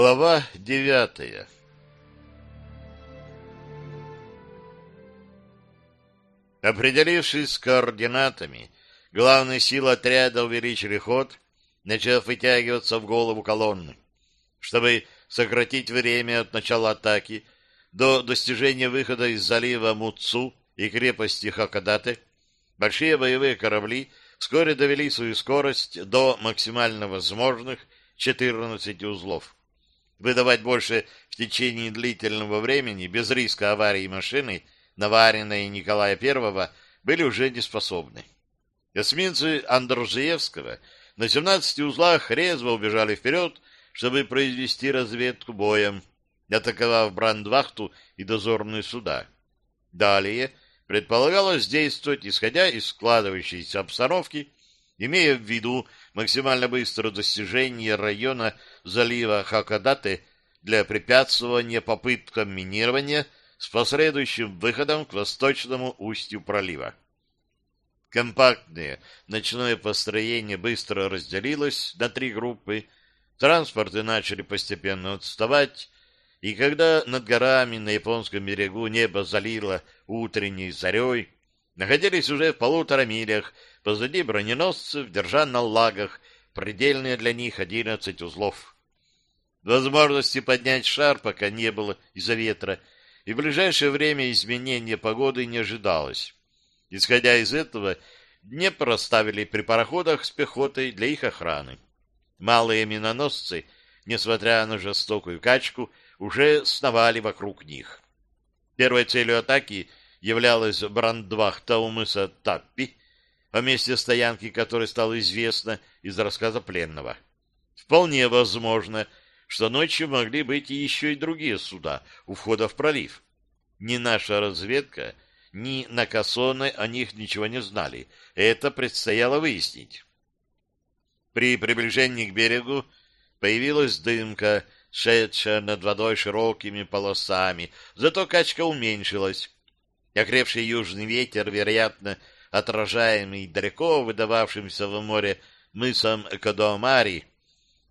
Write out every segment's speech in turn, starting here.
Глава девятая Определившись с координатами, главные силы отряда увеличили ход, начав вытягиваться в голову колонны. Чтобы сократить время от начала атаки до достижения выхода из залива Муцу и крепости Хакадате, большие боевые корабли вскоре довели свою скорость до максимально возможных 14 узлов. Выдавать больше в течение длительного времени без риска аварии машины, наваренной Николая I, были уже не способны. Эсминцы Андржиевского на 17 узлах резво убежали вперед, чтобы произвести разведку боем, атаковав брандвахту и дозорные суда. Далее предполагалось действовать, исходя из складывающейся обстановки, имея в виду максимально быстрое достижение района залива Хакадате для препятствования попыткам минирования с последующим выходом к восточному устью пролива. Компактное ночное построение быстро разделилось на три группы, транспорты начали постепенно отставать, и когда над горами на японском берегу небо залило утренней зарей, находились уже в полутора милях позади броненосцев, держа на лагах предельные для них одиннадцать узлов. Возможности поднять шар пока не было из-за ветра, и в ближайшее время изменения погоды не ожидалось. Исходя из этого, Днепр оставили при пароходах с пехотой для их охраны. Малые миноносцы, несмотря на жестокую качку, уже сновали вокруг них. Первой целью атаки являлась брандвахта у мыса Таппи, о месте стоянки которой стало известно из рассказа пленного. Вполне возможно, что ночью могли быть и еще и другие суда у входа в пролив. Ни наша разведка, ни Накасоны о них ничего не знали. Это предстояло выяснить. При приближении к берегу появилась дымка, шедшая над водой широкими полосами, зато качка уменьшилась. Окрепший южный ветер, вероятно, отражаемый далеко выдававшимся в море мысом Кадомари,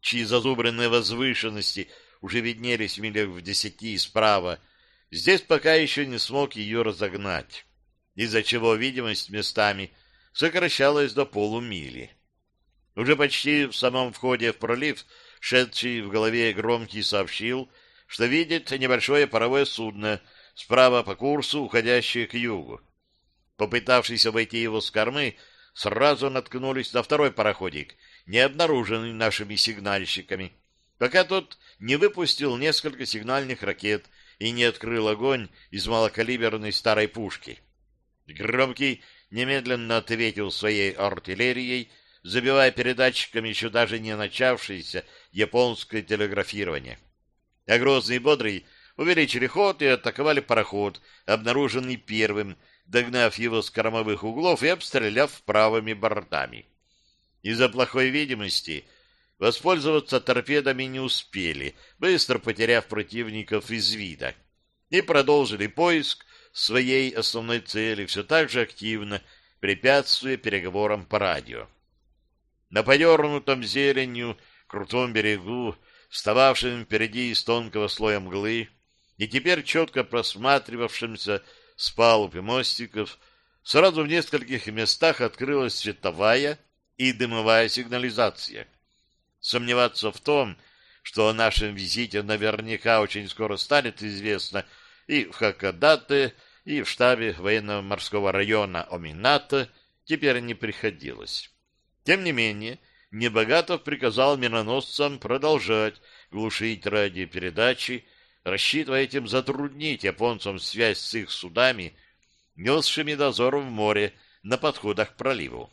чьи зазубренные возвышенности уже виднелись в милях в десяти справа, здесь пока еще не смог ее разогнать, из-за чего видимость местами сокращалась до полумили. Уже почти в самом входе в пролив, шедший в голове громкий сообщил, что видит небольшое паровое судно справа по курсу, уходящее к югу. Попытавшись обойти его с кормы, сразу наткнулись на второй пароходик, не обнаруженный нашими сигнальщиками, пока тот не выпустил несколько сигнальных ракет и не открыл огонь из малокалиберной старой пушки. Громкий немедленно ответил своей артиллерией, забивая передатчиками еще даже не начавшееся японское телеграфирование. А грозный и бодрый увеличили ход и атаковали пароход, обнаруженный первым, догнав его с кормовых углов и обстреляв правыми бортами. Из-за плохой видимости воспользоваться торпедами не успели, быстро потеряв противников из вида, и продолжили поиск своей основной цели все так же активно, препятствуя переговорам по радио. На подернутом зеленью крутом берегу, встававшем впереди из тонкого слоя мглы, и теперь четко просматривавшимся с палуб и мостиков, сразу в нескольких местах открылась световая и дымовая сигнализация. Сомневаться в том, что о нашем визите наверняка очень скоро станет известно и в Хакадате, и в штабе военно-морского района Омината, теперь не приходилось. Тем не менее, Небогатов приказал миноносцам продолжать глушить радиопередачи, рассчитывая этим затруднить японцам связь с их судами, несшими дозор в море на подходах к проливу.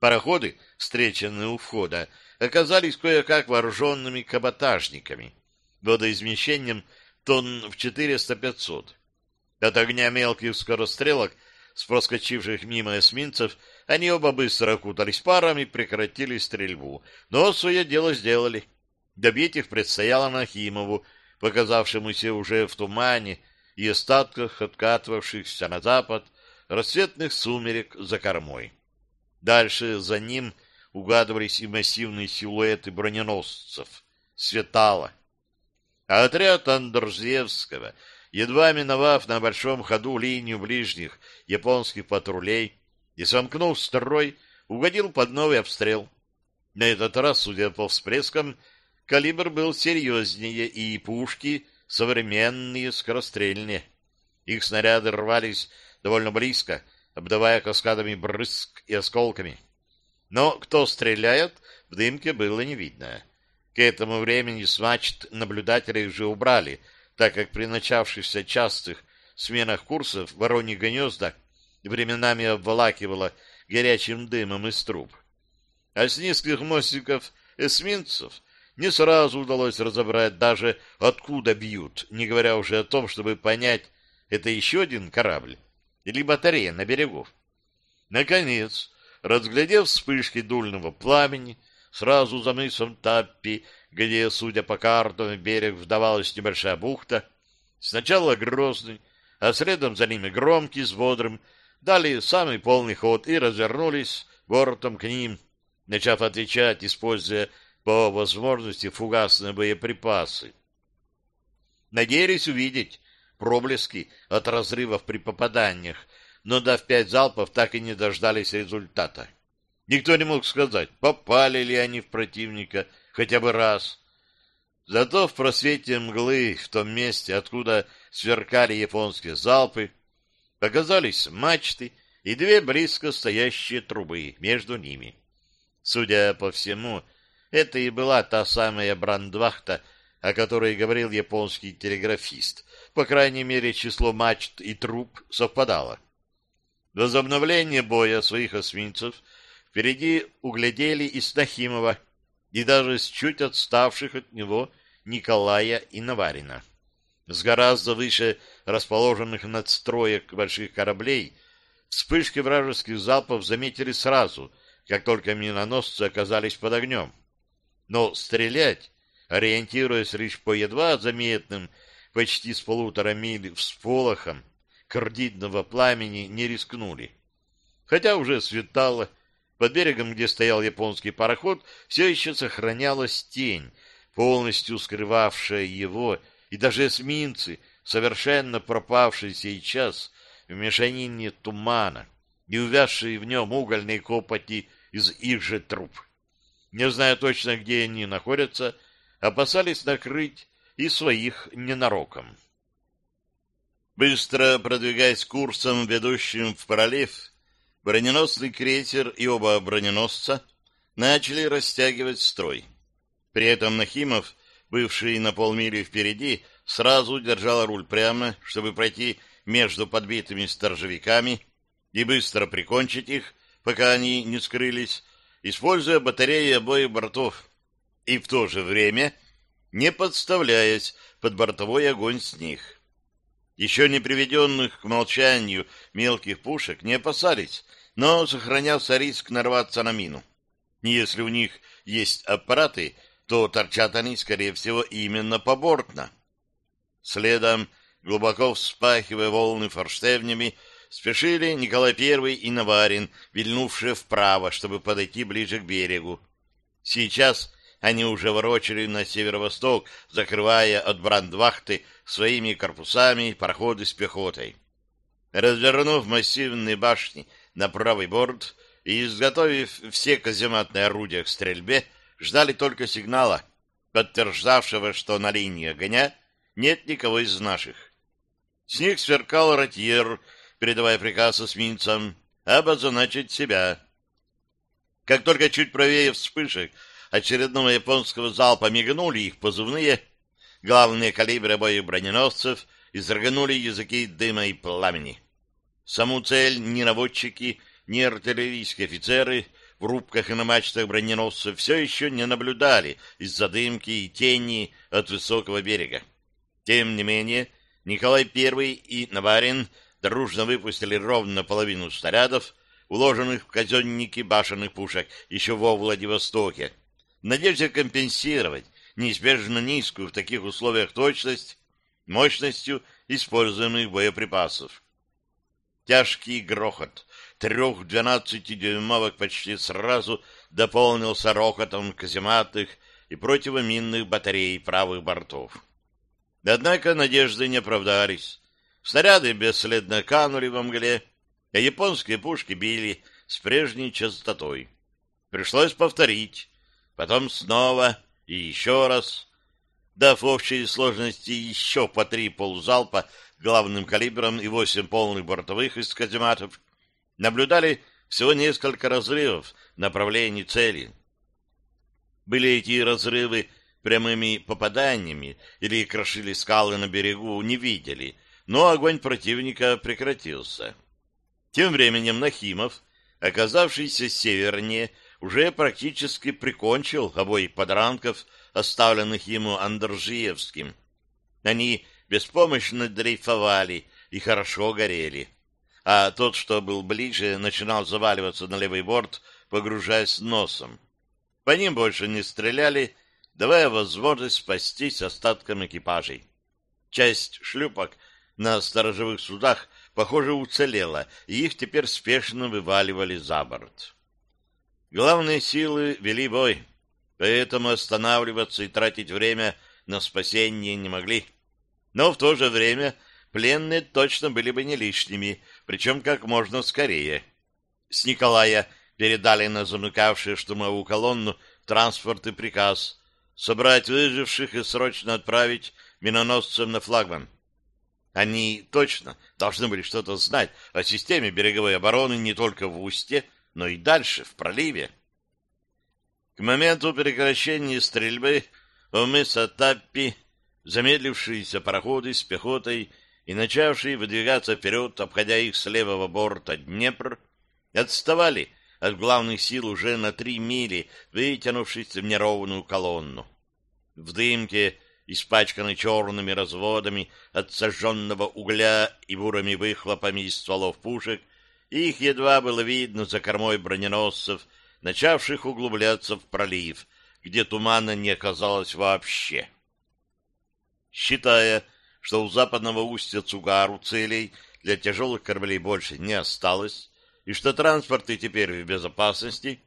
Пароходы, встреченные у входа, оказались кое-как вооруженными каботажниками, водоизмещением тонн в 400-500. От огня мелких скорострелок с проскочивших мимо эсминцев они оба быстро окутались паром прекратили стрельбу, но свое дело сделали. Добить их предстояло Нахимову, показавшемуся уже в тумане и остатках откатывавшихся на запад рассветных сумерек за кормой. Дальше за ним угадывались и массивные силуэты броненосцев. светало. А отряд Андрзевского, едва миновав на большом ходу линию ближних японских патрулей и сомкнув строй, угодил под новый обстрел. На этот раз, судя по всплескам, калибр был серьезнее, и пушки современные, скорострельные. Их снаряды рвались довольно близко, обдавая каскадами брызг и осколками. Но кто стреляет, в дымке было не видно. К этому времени с мачт наблюдателей уже убрали, так как при начавшихся частых сменах курсов вороньи гнезда временами обволакивало горячим дымом из труб. А с низких мостиков эсминцев не сразу удалось разобрать даже, откуда бьют, не говоря уже о том, чтобы понять, это еще один корабль или батарея на берегу. Наконец, разглядев вспышки дульного пламени, сразу за мысом Таппи, где, судя по картам, берег вдавалась небольшая бухта, сначала грозный, а следом за ними громкий с бодрым, дали самый полный ход и развернулись бортом к ним, начав отвечать, используя по возможности фугасные боеприпасы. Надеялись увидеть проблески от разрывов при попаданиях, но, дав пять залпов, так и не дождались результата. Никто не мог сказать, попали ли они в противника хотя бы раз. Зато в просвете мглы, в том месте, откуда сверкали японские залпы, показались мачты и две близко стоящие трубы между ними. Судя по всему, это и была та самая брандвахта, о которой говорил японский телеграфист. По крайней мере, число мачт и труб совпадало. Возобновление боя своих эсминцев впереди углядели и Снахимова, и даже с чуть отставших от него Николая и Наварина. С гораздо выше расположенных надстроек больших кораблей вспышки вражеских залпов заметили сразу, как только миноносцы оказались под огнем. Но стрелять, ориентируясь лишь по едва заметным, почти с полутора миль всполохам, кардидного пламени не рискнули. Хотя уже светало, под берегом, где стоял японский пароход, все еще сохранялась тень, полностью скрывавшая его, и даже эсминцы, совершенно пропавшие сейчас в мешанине тумана, и увязшие в нем угольные копоти из их же труб. Не зная точно, где они находятся, опасались накрыть и своих ненароком. Быстро продвигаясь курсом, ведущим в пролив, броненосный крейсер и оба броненосца начали растягивать строй. При этом Нахимов, бывший на полмили впереди, сразу держал руль прямо, чтобы пройти между подбитыми сторожевиками и быстро прикончить их, пока они не скрылись, используя батареи обоих бортов, и в то же время не подставляясь под бортовой огонь с них. Еще не приведенных к молчанию мелких пушек не опасались, но сохранялся риск нарваться на мину. Если у них есть аппараты, то торчат они, скорее всего, именно побортно. Следом, глубоко вспахивая волны форштевнями, спешили Николай I и Наварин, вильнувшие вправо, чтобы подойти ближе к берегу. Сейчас они уже ворочали на северо-восток, закрывая от брандвахты своими корпусами пароходы с пехотой. Развернув массивные башни на правый борт и изготовив все казематные орудия к стрельбе, ждали только сигнала, подтверждавшего, что на линии огня нет никого из наших. С них сверкал ротьер, передавая приказ эсминцам обозначить себя. Как только чуть правее вспышек очередного японского залпа мигнули их позывные, главные калибры обоих броненосцев изрыгнули языки дыма и пламени. Саму цель ни наводчики, ни артиллерийские офицеры в рубках и на мачтах броненосцев все еще не наблюдали из-за дымки и тени от высокого берега. Тем не менее, Николай I и Наварин дружно выпустили ровно половину снарядов, уложенных в казенники башенных пушек еще во Владивостоке, в надежде компенсировать неизбежно низкую в таких условиях точность мощностью используемых боеприпасов. Тяжкий грохот трех двенадцатидюймовок почти сразу дополнился рокотом казематных и противоминных батарей правых бортов. Однако надежды не оправдались. Снаряды бесследно канули во мгле, а японские пушки били с прежней частотой. Пришлось повторить, потом снова и еще раз, дав в общей сложности еще по три полузалпа главным калибром и восемь полных бортовых из казематов, наблюдали всего несколько разрывов направлений цели. Были эти разрывы прямыми попаданиями или крошили скалы на берегу, не видели, но огонь противника прекратился. Тем временем Нахимов, оказавшийся севернее, уже практически прикончил обоих подранков, оставленных ему Андржиевским. Они беспомощно дрейфовали и хорошо горели, а тот, что был ближе, начинал заваливаться на левый борт, погружаясь носом. По ним больше не стреляли, давая возможность спастись остаткам экипажей. Часть шлюпок на сторожевых судах, похоже, уцелела, и их теперь спешно вываливали за борт. Главные силы вели бой, поэтому останавливаться и тратить время на спасение не могли. Но в то же время пленные точно были бы не лишними, причем как можно скорее. С Николая передали на замыкавшую штурмовую колонну транспорт и приказ собрать выживших и срочно отправить миноносцам на флагман. Они точно должны были что-то знать о системе береговой обороны не только в устье, но и дальше, в проливе. К моменту прекращения стрельбы у мыса Таппи замедлившиеся пароходы с пехотой и начавшие выдвигаться вперед, обходя их с левого борта Днепр, отставали от главных сил уже на три мили, вытянувшись в неровную колонну. В дымке, испачканной черными разводами от сожженного угля и бурыми выхлопами из стволов пушек, их едва было видно за кормой броненосцев, начавших углубляться в пролив, где тумана не оказалось вообще. Считая, что у западного устья Цугару целей для тяжелых кораблей больше не осталось, и что транспорты теперь в безопасности,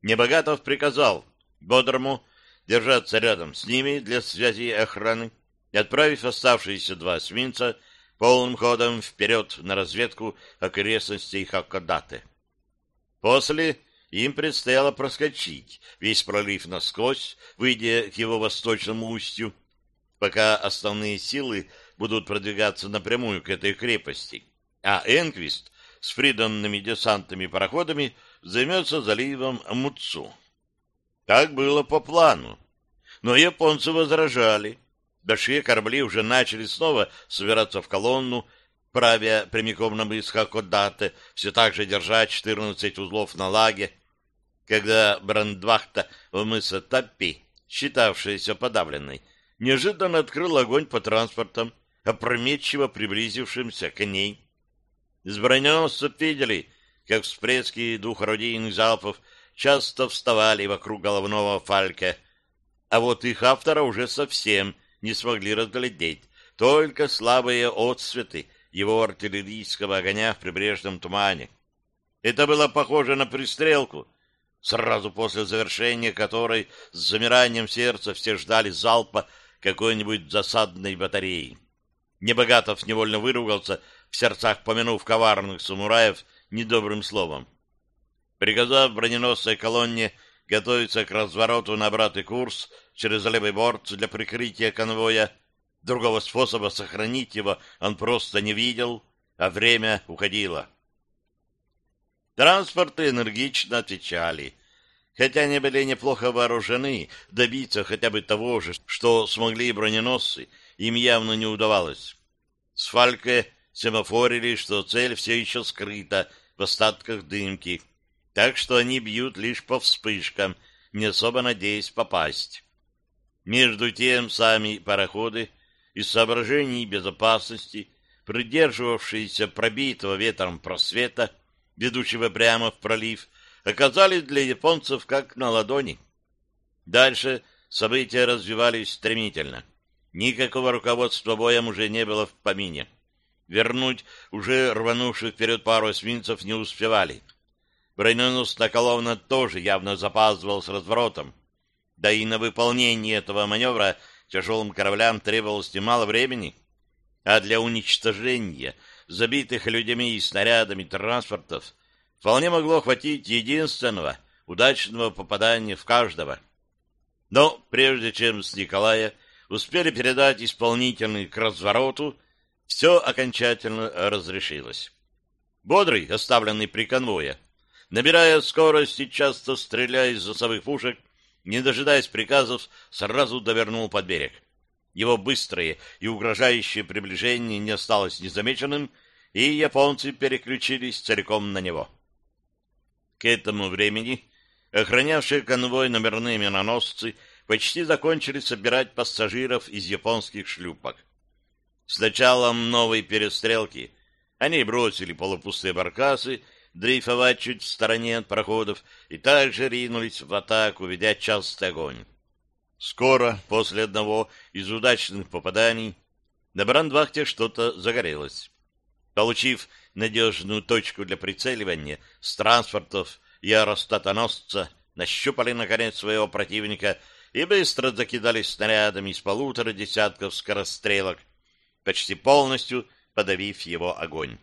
Небогатов приказал Бодрому держаться рядом с ними для связи и охраны, и отправив оставшиеся два эсминца полным ходом вперед на разведку окрестностей Хакодаты. После им предстояло проскочить весь пролив насквозь, выйдя к его восточному устью, пока основные силы будут продвигаться напрямую к этой крепости, а Энквист с приданными десантными пароходами займется заливом Муцу. Так было по плану. Но японцы возражали. Большие корабли уже начали снова собираться в колонну, правя прямиком на мыс Хакодате, все так же держа 14 узлов на лаге, когда брандвахта в мыса Таппи, считавшаяся подавленной, неожиданно открыл огонь по транспортам, опрометчиво приблизившимся к ней. С броненосцев видели, как всплески двух орудийных залпов часто вставали вокруг головного фалька, а вот их автора уже совсем не смогли разглядеть, только слабые отсветы его артиллерийского огня в прибрежном тумане. Это было похоже на пристрелку, сразу после завершения которой с замиранием сердца все ждали залпа какой-нибудь засадной батареи. Небогатов невольно выругался, в сердцах помянув коварных самураев недобрым словом. Приказав броненосной колонне готовиться к развороту на обратный курс через левый борт для прикрытия конвоя, другого способа сохранить его он просто не видел, а время уходило. Транспорты энергично отвечали. Хотя они были неплохо вооружены, добиться хотя бы того же, что смогли броненосцы, им явно не удавалось. С Фальке семафорили, что цель все еще скрыта в остатках дымки, так что они бьют лишь по вспышкам, не особо надеясь попасть. Между тем сами пароходы из соображений безопасности, придерживавшиеся пробитого ветром просвета, ведущего прямо в пролив, оказались для японцев как на ладони. Дальше события развивались стремительно. Никакого руководства боем уже не было в помине. Вернуть уже рванувших вперед пару эсминцев не успевали. Броненосная колонна тоже явно запаздывал с разворотом. Да и на выполнение этого маневра тяжелым кораблям требовалось немало времени, а для уничтожения забитых людьми и снарядами транспортов вполне могло хватить единственного удачного попадания в каждого. Но прежде чем с Николая успели передать исполнительный к развороту, все окончательно разрешилось. Бодрый, оставленный при конвое, набирая скорость и часто стреляя из засовых пушек, не дожидаясь приказов, сразу довернул под берег. Его быстрое и угрожающее приближение не осталось незамеченным, и японцы переключились целиком на него. К этому времени охранявшие конвой номерные миноносцы почти закончили собирать пассажиров из японских шлюпок. С началом новой перестрелки они бросили полупустые баркасы дрейфовать чуть в стороне от проходов и также ринулись в атаку, ведя частый огонь. Скоро, после одного из удачных попаданий, на брандвахте что-то загорелось. Получив надежную точку для прицеливания, с транспортов и аэростатоносца нащупали, наконец, своего противника и быстро закидались снарядами из полутора десятков скорострелок, почти полностью подавив его огонь.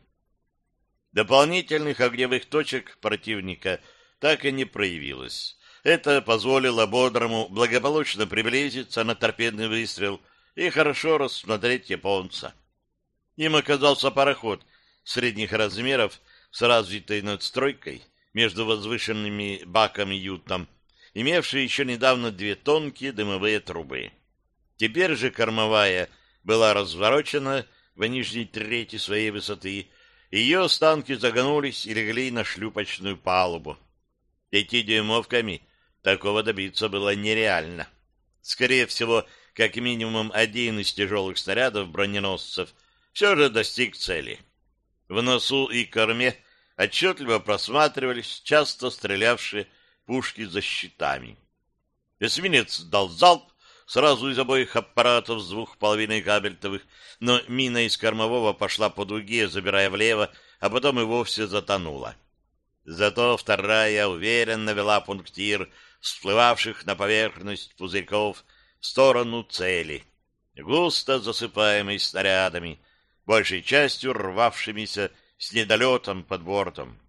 Дополнительных огневых точек противника так и не проявилось. Это позволило Бодрому благополучно приблизиться на торпедный выстрел и хорошо рассмотреть японца. Им оказался пароход средних размеров с развитой надстройкой между возвышенными баком и ютом, имевший еще недавно две тонкие дымовые трубы. Теперь же кормовая была разворочена в нижней трети своей высоты, ее останки загнулись и легли на шлюпочную палубу. Пятидюймовками такого добиться было нереально. Скорее всего, как минимум один из тяжелых снарядов броненосцев все же достиг цели. В носу и корме отчетливо просматривались часто стрелявшие пушки за щитами. Эсминец дал залп, сразу из обоих аппаратов с двух половиной кабельтовых, но мина из кормового пошла по дуге, забирая влево, а потом и вовсе затонула. Зато вторая уверенно вела пунктир всплывавших на поверхность пузырьков в сторону цели, густо засыпаемый снарядами, большей частью рвавшимися с недолетом под бортом.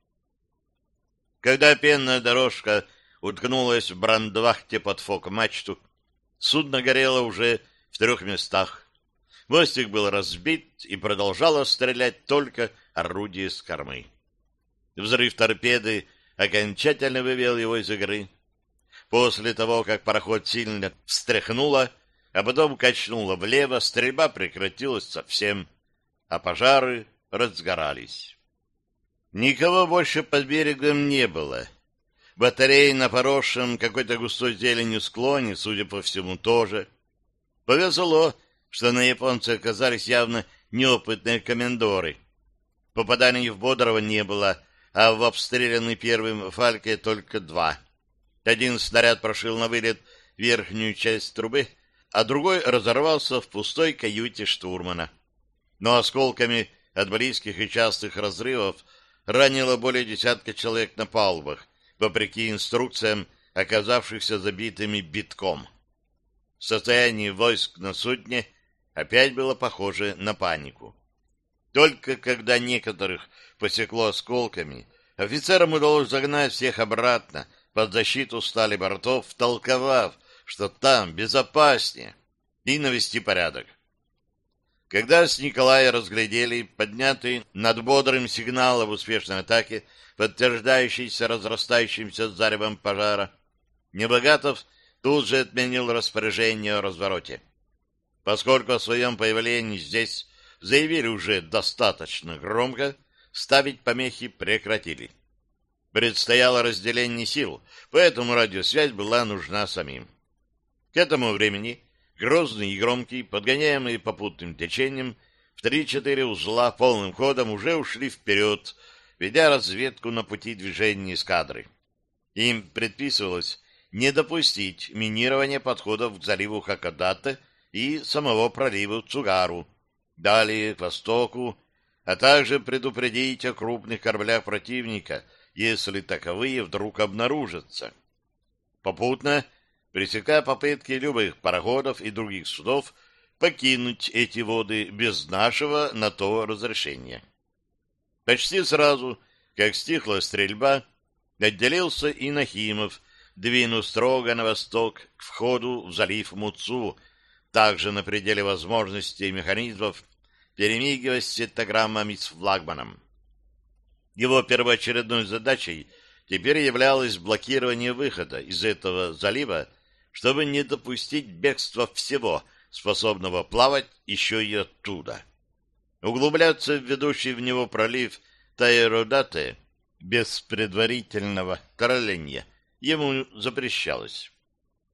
Когда пенная дорожка уткнулась в брандвахте под фок-мачту, Судно горело уже в трех местах. Мостик был разбит и продолжало стрелять только орудие с кормы. Взрыв торпеды окончательно вывел его из игры. После того, как пароход сильно встряхнуло, а потом качнуло влево, стрельба прекратилась совсем, а пожары разгорались. Никого больше под берегом не было, Батареи на поросшем какой-то густой зеленью склоне, судя по всему, тоже. Повезло, что на японцы оказались явно неопытные комендоры. Попаданий в Бодрого не было, а в обстрелянный первым Фальке только два. Один снаряд прошил на вылет верхнюю часть трубы, а другой разорвался в пустой каюте штурмана. Но осколками от близких и частых разрывов ранило более десятка человек на палубах, вопреки инструкциям, оказавшихся забитыми битком. Состояние войск на судне опять было похоже на панику. Только когда некоторых посекло осколками, офицерам удалось загнать всех обратно под защиту стали бортов, толковав, что там безопаснее, и навести порядок. Когда с Николая разглядели поднятый над бодрым сигнал об успешной атаке, подтверждающийся разрастающимся заревом пожара, Небогатов тут же отменил распоряжение о развороте. Поскольку о своем появлении здесь заявили уже достаточно громко, ставить помехи прекратили. Предстояло разделение сил, поэтому радиосвязь была нужна самим. К этому времени Грозный и громкий, подгоняемый попутным течением, в три-четыре узла полным ходом уже ушли вперед, ведя разведку на пути движения эскадры. Им предписывалось не допустить минирования подходов к заливу Хакодате и самого пролива Цугару, далее к востоку, а также предупредить о крупных кораблях противника, если таковые вдруг обнаружатся. Попутно пресекая попытки любых пароходов и других судов покинуть эти воды без нашего на то разрешения. Почти сразу, как стихла стрельба, отделился и Нахимов, двинув строго на восток к входу в залив Муцу, также на пределе возможностей механизмов, перемигиваясь светограммами с флагманом. Его первоочередной задачей теперь являлось блокирование выхода из этого залива, чтобы не допустить бегства всего, способного плавать еще и оттуда. Углубляться в ведущий в него пролив Тайродате без предварительного тролления ему запрещалось.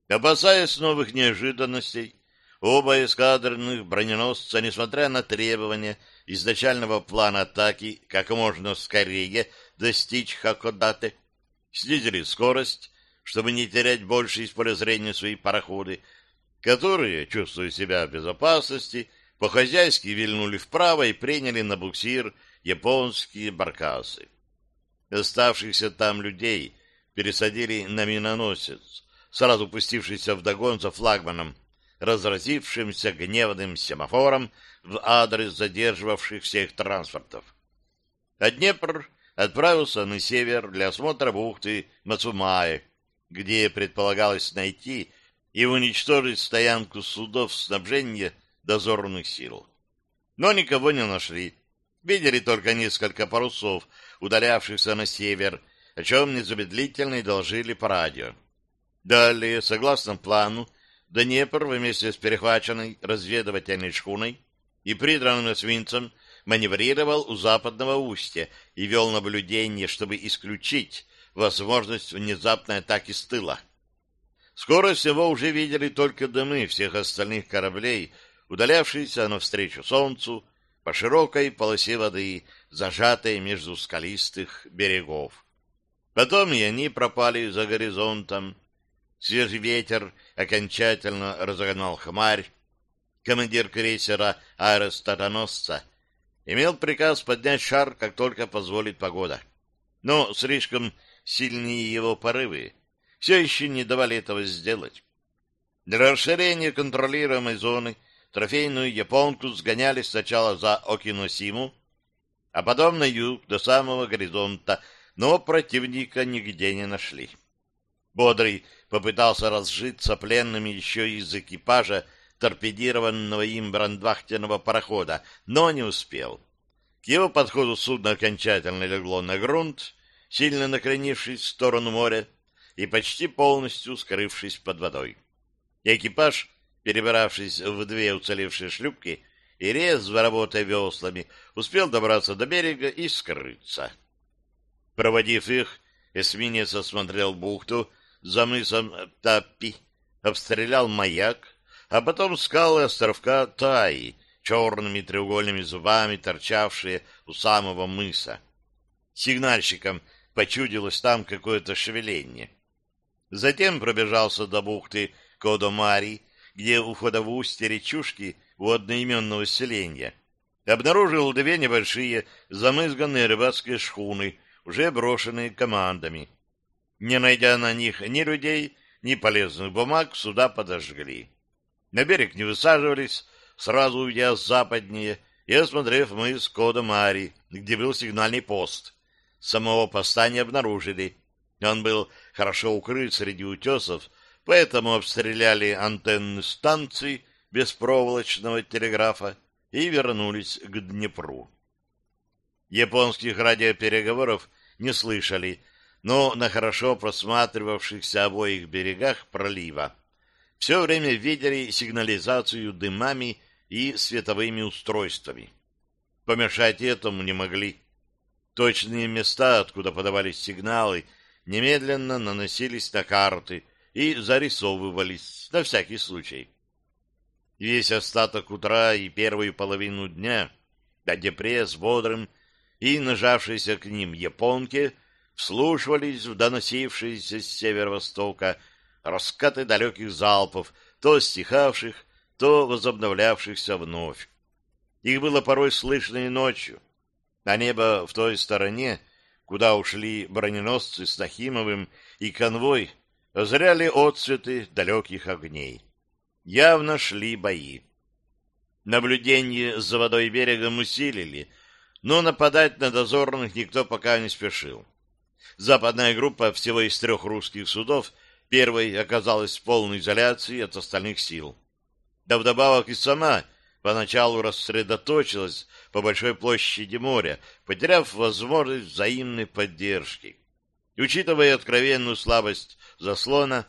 Опасаясь новых неожиданностей, оба эскадренных броненосца, несмотря на требования изначального плана атаки, как можно скорее достичь Хакодаты, снизили скорость, чтобы не терять больше из поля зрения свои пароходы, которые, чувствуя себя в безопасности, по-хозяйски вильнули вправо и приняли на буксир японские баркасы. Оставшихся там людей пересадили на миноносец, сразу пустившийся вдогон за флагманом, разразившимся гневным семафором в адрес задерживавших всех транспортов. А Днепр отправился на север для осмотра бухты Мацумае, где предполагалось найти и уничтожить стоянку судов снабжения дозорных сил. Но никого не нашли. Видели только несколько парусов, удалявшихся на север, о чем незамедлительно доложили по радио. Далее, согласно плану, Днепр вместе с перехваченной разведывательной шхуной и придранным свинцем маневрировал у западного устья и вел наблюдение, чтобы исключить возможность внезапной атаки с тыла. Скоро всего уже видели только дымы всех остальных кораблей, удалявшиеся навстречу солнцу по широкой полосе воды, зажатой между скалистых берегов. Потом и они пропали за горизонтом. Свежий ветер окончательно разогнал хмарь. Командир крейсера аэростатоносца имел приказ поднять шар, как только позволит погода. Но слишком сильные его порывы все еще не давали этого сделать. Для расширения контролируемой зоны трофейную японку сгоняли сначала за Окиносиму, а потом на юг до самого горизонта, но противника нигде не нашли. Бодрый попытался разжиться пленными еще из экипажа торпедированного им брандвахтенного парохода, но не успел. К его подходу судно окончательно легло на грунт, сильно накренившись в сторону моря и почти полностью скрывшись под водой. Экипаж, перебравшись в две уцелевшие шлюпки и резво работая веслами, успел добраться до берега и скрыться. Проводив их, эсминец осмотрел бухту за мысом Таппи, обстрелял маяк, а потом скалы островка Таи, черными треугольными зубами, торчавшие у самого мыса. Сигнальщикам почудилось там какое-то шевеление. Затем пробежался до бухты Кодомари, где у входа в устье речушки у одноименного селения обнаружил две небольшие замызганные рыбацкие шхуны, уже брошенные командами. Не найдя на них ни людей, ни полезных бумаг, суда подожгли. На берег не высаживались, сразу уйдя западнее и осмотрев мыс Кода-Мари, где был сигнальный пост. Самого поста не обнаружили. Он был хорошо укрыт среди утесов, поэтому обстреляли антенны станции беспроволочного телеграфа и вернулись к Днепру. Японских радиопереговоров не слышали, но на хорошо просматривавшихся обоих берегах пролива все время видели сигнализацию дымами и световыми устройствами. Помешать этому не могли. Точные места, откуда подавались сигналы, немедленно наносились на карты и зарисовывались на всякий случай. Весь остаток утра и первую половину дня Депре с бодрым и нажавшейся к ним японке вслушивались в доносившиеся с северо-востока раскаты далеких залпов, то стихавших, то возобновлявшихся вновь. Их было порой слышно и ночью, а небо в той стороне, куда ушли броненосцы с Нахимовым и конвой, озряли отцветы далеких огней. Явно шли бои. Наблюдение за водой берегом усилили, но нападать на дозорных никто пока не спешил. Западная группа всего из трех русских судов первой оказалась в полной изоляции от остальных сил. Да вдобавок и сама поначалу рассредоточилась по большой площади моря, потеряв возможность взаимной поддержки. Учитывая откровенную слабость заслона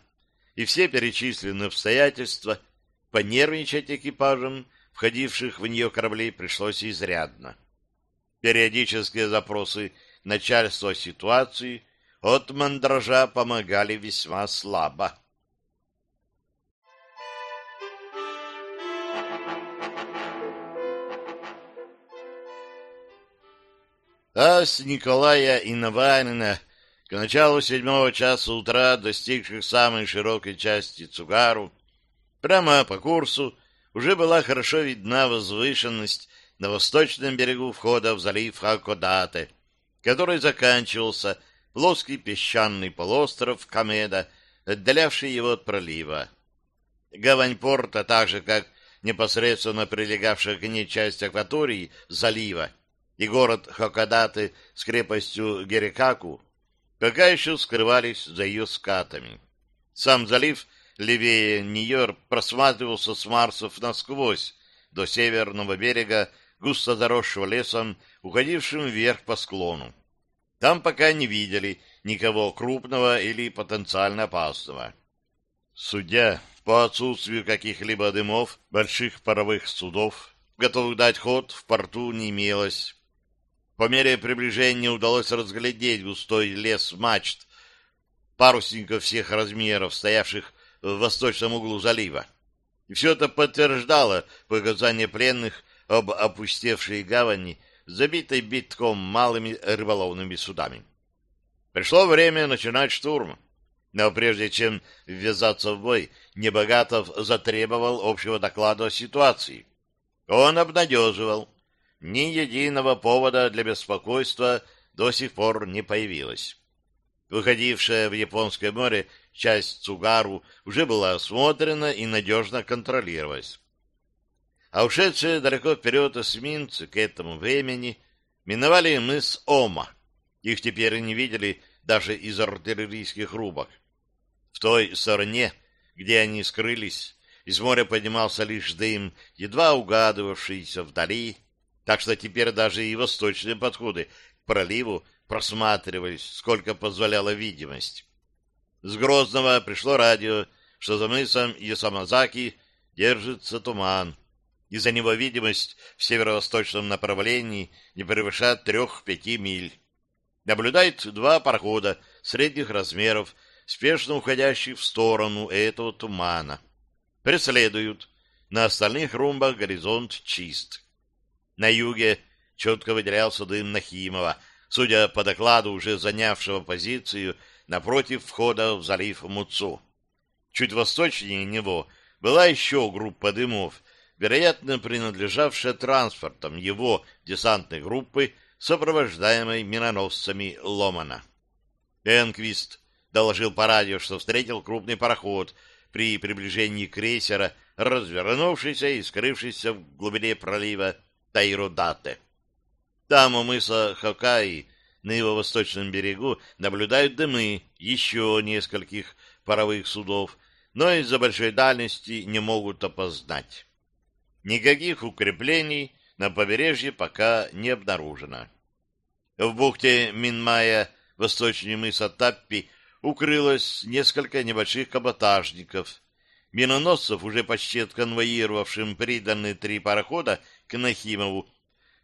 и все перечисленные обстоятельства, понервничать экипажам, входивших в нее кораблей, пришлось изрядно. Периодические запросы начальства ситуации от мандража помогали весьма слабо. А с Николая и Наварина к началу седьмого часа утра, достигших самой широкой части Цугару, прямо по курсу уже была хорошо видна возвышенность на восточном берегу входа в залив Хакодате, который заканчивался плоский песчаный полуостров Камеда, отделявший его от пролива. Гавань порта, так же как непосредственно прилегавшая к ней часть акватории залива, и город Хокодаты с крепостью Герикаку пока еще скрывались за ее скатами. Сам залив левее нее просматривался с Марсов насквозь до северного берега, густо заросшего лесом, уходившим вверх по склону. Там пока не видели никого крупного или потенциально опасного. Судя по отсутствию каких-либо дымов, больших паровых судов, готовых дать ход, в порту не имелось. По мере приближения удалось разглядеть густой лес мачт, парусников всех размеров, стоявших в восточном углу залива. И все это подтверждало показания пленных об опустевшей гавани, забитой битком малыми рыболовными судами. Пришло время начинать штурм. Но прежде чем ввязаться в бой, Небогатов затребовал общего доклада о ситуации. Он обнадеживал, ни единого повода для беспокойства до сих пор не появилось. Выходившая в Японское море часть Цугару уже была осмотрена и надежно контролировалась. А ушедшие далеко вперед эсминцы к этому времени миновали мыс Ома. Их теперь не видели даже из артиллерийских рубок. В той стороне, где они скрылись, из моря поднимался лишь дым, едва угадывавшийся вдали, так что теперь даже и восточные подходы к проливу просматривались, сколько позволяла видимость. С Грозного пришло радио, что за мысом Ясамазаки держится туман, и за него видимость в северо-восточном направлении не превышает трех-пяти миль. Наблюдает два парохода средних размеров, спешно уходящих в сторону этого тумана. Преследуют. На остальных румбах горизонт чист. На юге четко выделялся дым Нахимова, судя по докладу уже занявшего позицию напротив входа в залив Муцу. Чуть восточнее него была еще группа дымов, вероятно, принадлежавшая транспортом его десантной группы, сопровождаемой миноносцами Ломана. Энквист доложил по радио, что встретил крупный пароход при приближении крейсера, развернувшийся и скрывшийся в глубине пролива Тайродате. Там у мыса Хокаи на его восточном берегу наблюдают дымы еще нескольких паровых судов, но из-за большой дальности не могут опознать. Никаких укреплений на побережье пока не обнаружено. В бухте Минмая, восточнее мыса Таппи, укрылось несколько небольших каботажников. Миноносцев, уже почти отконвоировавшим приданные три парохода к Нахимову,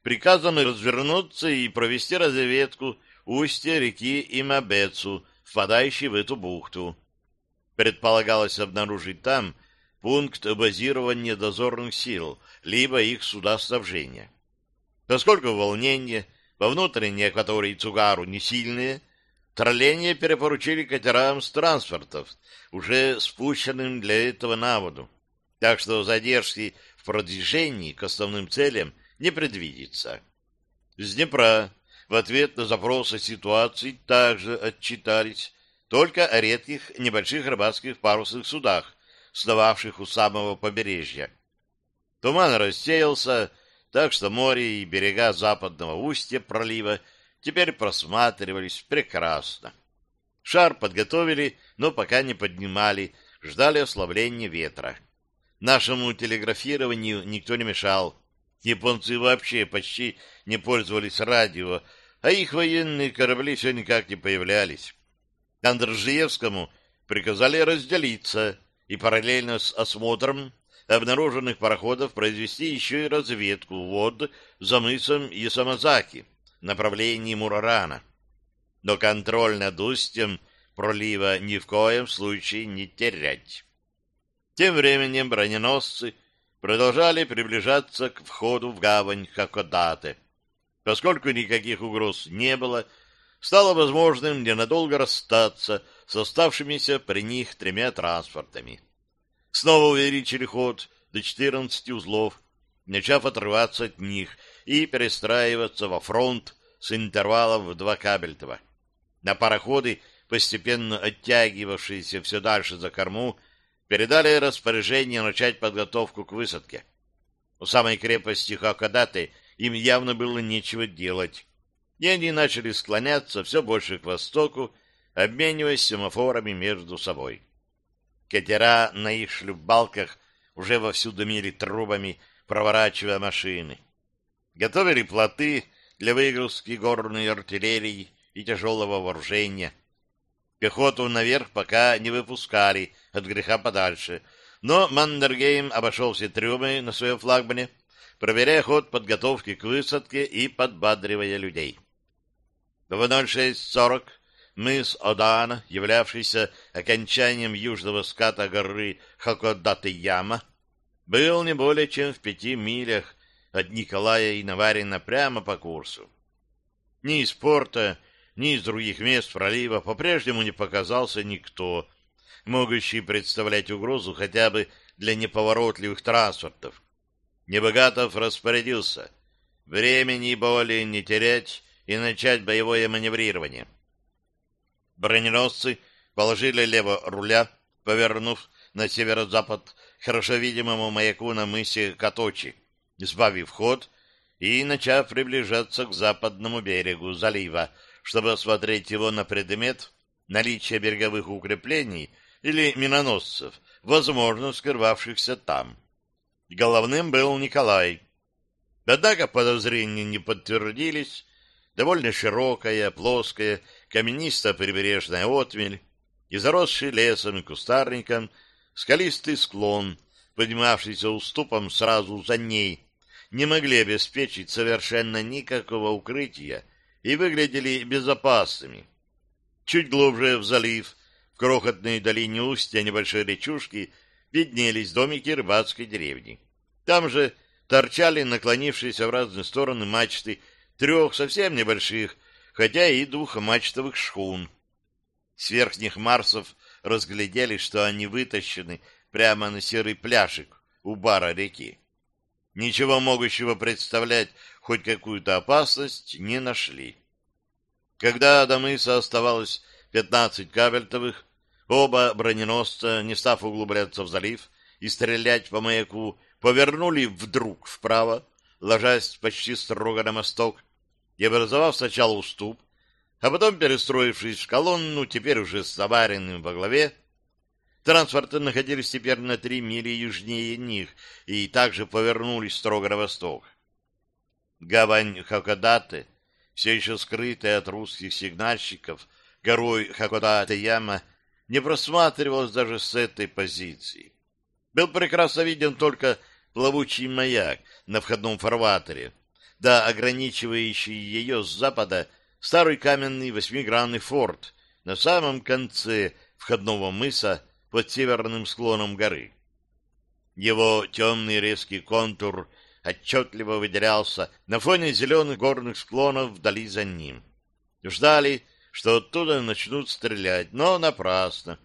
приказано развернуться и провести разведку устья реки Имабецу, впадающей в эту бухту. Предполагалось обнаружить там пункт базирования дозорных сил, либо их суда снабжения. Поскольку волнение во внутренней акватории Цугару не сильные, тролление перепоручили катерам с транспортов, уже спущенным для этого на воду. Так что задержки продвижении к основным целям не предвидится. С Днепра в ответ на запросы ситуации также отчитались, только о редких небольших рыбацких парусных судах, сновавших у самого побережья. Туман рассеялся, так что море и берега западного устья пролива теперь просматривались прекрасно. Шар подготовили, но пока не поднимали, ждали ослабления ветра. Нашему телеграфированию никто не мешал. Японцы вообще почти не пользовались радио, а их военные корабли все никак не появлялись. Андржиевскому приказали разделиться и параллельно с осмотром обнаруженных пароходов произвести еще и разведку вод за мысом Ясамазаки в направлении Мурарана. Но контроль над устьем пролива ни в коем случае не терять. Тем временем броненосцы продолжали приближаться к входу в гавань Хакодате. Поскольку никаких угроз не было, стало возможным ненадолго расстаться с оставшимися при них тремя транспортами. Снова увеличили ход до 14 узлов, начав отрываться от них и перестраиваться во фронт с интервалом в два кабельтова. На пароходы, постепенно оттягивавшиеся все дальше за корму, передали распоряжение начать подготовку к высадке. У самой крепости Хакадаты им явно было нечего делать, и они начали склоняться все больше к востоку, обмениваясь семафорами между собой. Катера на их шлюпбалках уже вовсю дымили трубами, проворачивая машины. Готовили плоты для выгрузки горной артиллерии и тяжелого вооружения. Пехоту наверх пока не выпускали от греха подальше, но Мандергейм обошел все трюмы на своем флагмане, проверяя ход подготовки к высадке и подбадривая людей. В 06.40 мыс Одана, являвшийся окончанием южного ската горы Хакодаты-Яма, был не более чем в пяти милях от Николая и Наварина прямо по курсу. Ни из порта, ни из других мест пролива по-прежнему не показался никто, могущий представлять угрозу хотя бы для неповоротливых транспортов. Небогатов распорядился времени более не терять и начать боевое маневрирование. Броненосцы положили лево руля, повернув на северо-запад хорошо видимому маяку на мысе Каточи, сбавив ход и начав приближаться к западному берегу залива, чтобы осмотреть его на предмет наличия береговых укреплений или миноносцев, возможно, скрывавшихся там. Головным был Николай. Однако подозрения не подтвердились. Довольно широкая, плоская, каменисто-прибрежная отмель и заросший лесом и кустарником скалистый склон, поднимавшийся уступом сразу за ней, не могли обеспечить совершенно никакого укрытия и выглядели безопасными. Чуть глубже в залив, в крохотной долине устья небольшой речушки, виднелись домики рыбацкой деревни. Там же торчали наклонившиеся в разные стороны мачты трех совсем небольших, хотя и двухмачтовых шхун. С верхних Марсов разглядели, что они вытащены прямо на серый пляжик у бара реки. Ничего могущего представлять хоть какую-то опасность не нашли. Когда до мыса оставалось пятнадцать кабельтовых, оба броненосца, не став углубляться в залив и стрелять по маяку, повернули вдруг вправо, ложась почти строго на мосток, и образовав сначала уступ, а потом, перестроившись в колонну, теперь уже с заваренным во главе, транспорты находились теперь на три мили южнее них и также повернулись строго на восток. Гавань Хакодаты, все еще скрытая от русских сигнальщиков, горой Хакодате-Яма, не просматривалась даже с этой позиции. Был прекрасно виден только плавучий маяк на входном фарватере, да ограничивающий ее с запада старый каменный восьмигранный форт на самом конце входного мыса под северным склоном горы. Его темный резкий контур отчетливо выделялся на фоне зеленых горных склонов вдали за ним. Ждали, что оттуда начнут стрелять, но напрасно.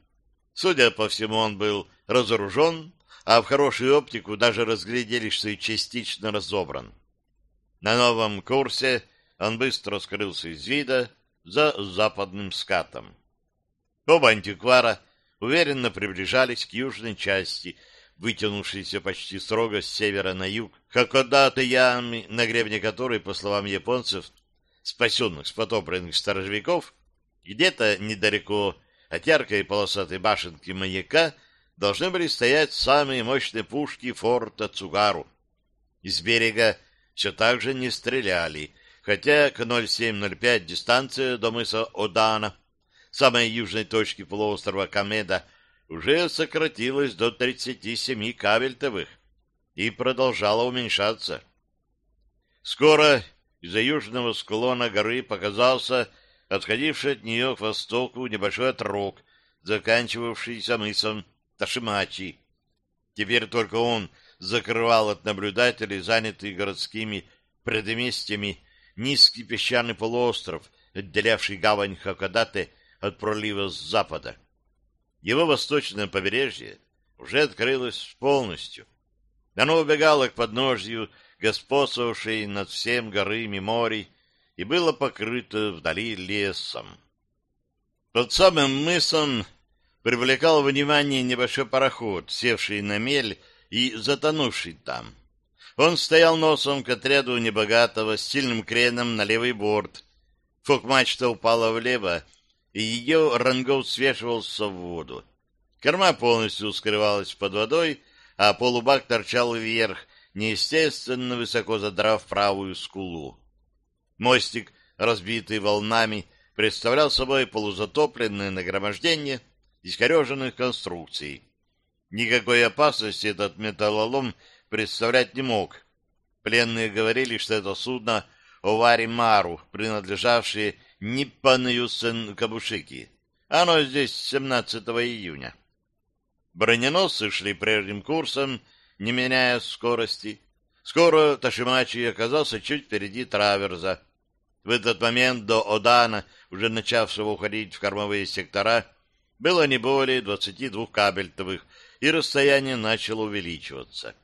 Судя по всему, он был разоружен, а в хорошую оптику даже разглядели, что и частично разобран. На новом курсе он быстро скрылся из вида за западным скатом. Оба антиквара уверенно приближались к южной части, вытянувшейся почти строго с севера на юг, Хакодаты ямы, на гребне которой, по словам японцев, спасенных с потопленных сторожевиков, где-то недалеко от яркой полосатой башенки маяка должны были стоять самые мощные пушки форта Цугару. Из берега все так же не стреляли, хотя к 0705 дистанция до мыса Одана, самой южной точки полуострова Камеда, уже сократилась до 37 кабельтовых и продолжала уменьшаться. Скоро из-за южного склона горы показался отходивший от нее к востоку небольшой отрог, заканчивавшийся мысом Ташимачи. Теперь только он закрывал от наблюдателей, занятый городскими предместьями, низкий песчаный полуостров, отделявший гавань Хакодате от пролива с запада. Его восточное побережье уже открылось полностью. Оно убегало к подножью господствовавшей над всем горы Меморий и было покрыто вдали лесом. Под самым мысом привлекал внимание небольшой пароход, севший на мель и затонувший там. Он стоял носом к отряду небогатого, с сильным креном на левый борт. Фок-мачта упала влево, и ее рангоут свешивался в воду. Корма полностью скрывалась под водой, а полубак торчал вверх, неестественно высоко задрав правую скулу. Мостик, разбитый волнами, представлял собой полузатопленное нагромождение искореженных конструкций. Никакой опасности этот металлолом представлять не мог. Пленные говорили, что это судно Овари Мару, принадлежавшее Ниппаную Кабушики. Оно здесь 17 июня. Броненосцы шли прежним курсом, не меняя скорости. Скоро Ташимачи оказался чуть впереди траверза. В этот момент до Одана, уже начавшего уходить в кормовые сектора, было не более 22 кабельтовых, и расстояние начало увеличиваться.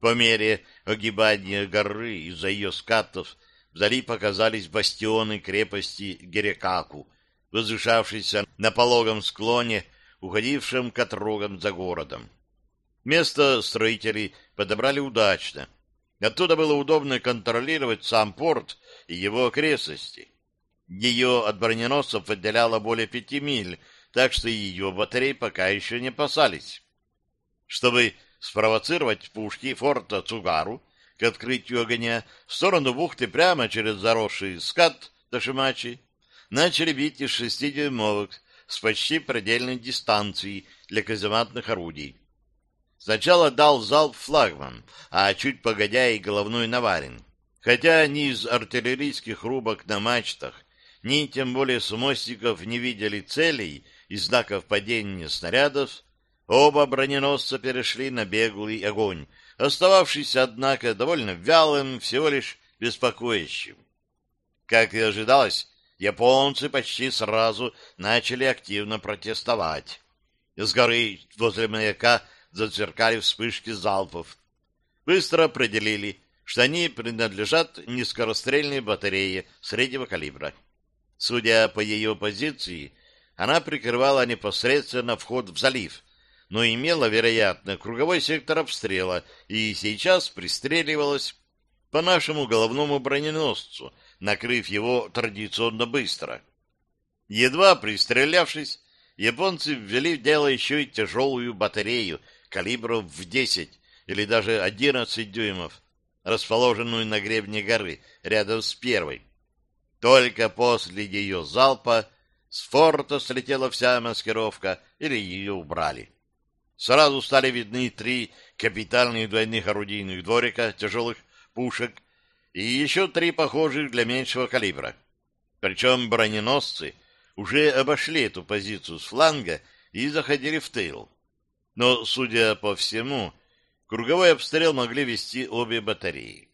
По мере огибания горы из-за ее скатов вдали показались бастионы крепости Герекаку, возвышавшиеся на пологом склоне, уходившем к отрогам за городом. Место строителей подобрали удачно. Оттуда было удобно контролировать сам порт и его окрестности. Ее от броненосцев отделяло более пяти миль, так что ее батареи пока еще не опасались. Чтобы спровоцировать пушки форта Цугару к открытию огня в сторону бухты прямо через заросший скат Ташимачи, начали бить из шестидюймовок с почти предельной дистанции для казематных орудий. Сначала дал залп флагман, а чуть погодя и головной наварин. Хотя ни из артиллерийских рубок на мачтах, ни тем более с мостиков не видели целей и знаков падения снарядов, оба броненосца перешли на беглый огонь, остававшийся, однако, довольно вялым, всего лишь беспокоящим. Как и ожидалось, японцы почти сразу начали активно протестовать. С горы возле маяка зацверкали вспышки залпов. Быстро определили, что они принадлежат низкорастрельной батарее среднего калибра. Судя по ее позиции, она прикрывала непосредственно вход в залив, но имела, вероятно, круговой сектор обстрела и сейчас пристреливалась по нашему головному броненосцу, накрыв его традиционно быстро. Едва пристрелявшись, японцы ввели в дело еще и тяжелую батарею калибров в 10 или даже 11 дюймов, расположенную на гребне горы, рядом с первой. Только после ее залпа с форта слетела вся маскировка или ее убрали. Сразу стали видны три капитальных двойных орудийных дворика тяжелых пушек и еще три похожих для меньшего калибра. Причем броненосцы уже обошли эту позицию с фланга и заходили в тыл. Но, судя по всему, круговой обстрел могли вести обе батареи.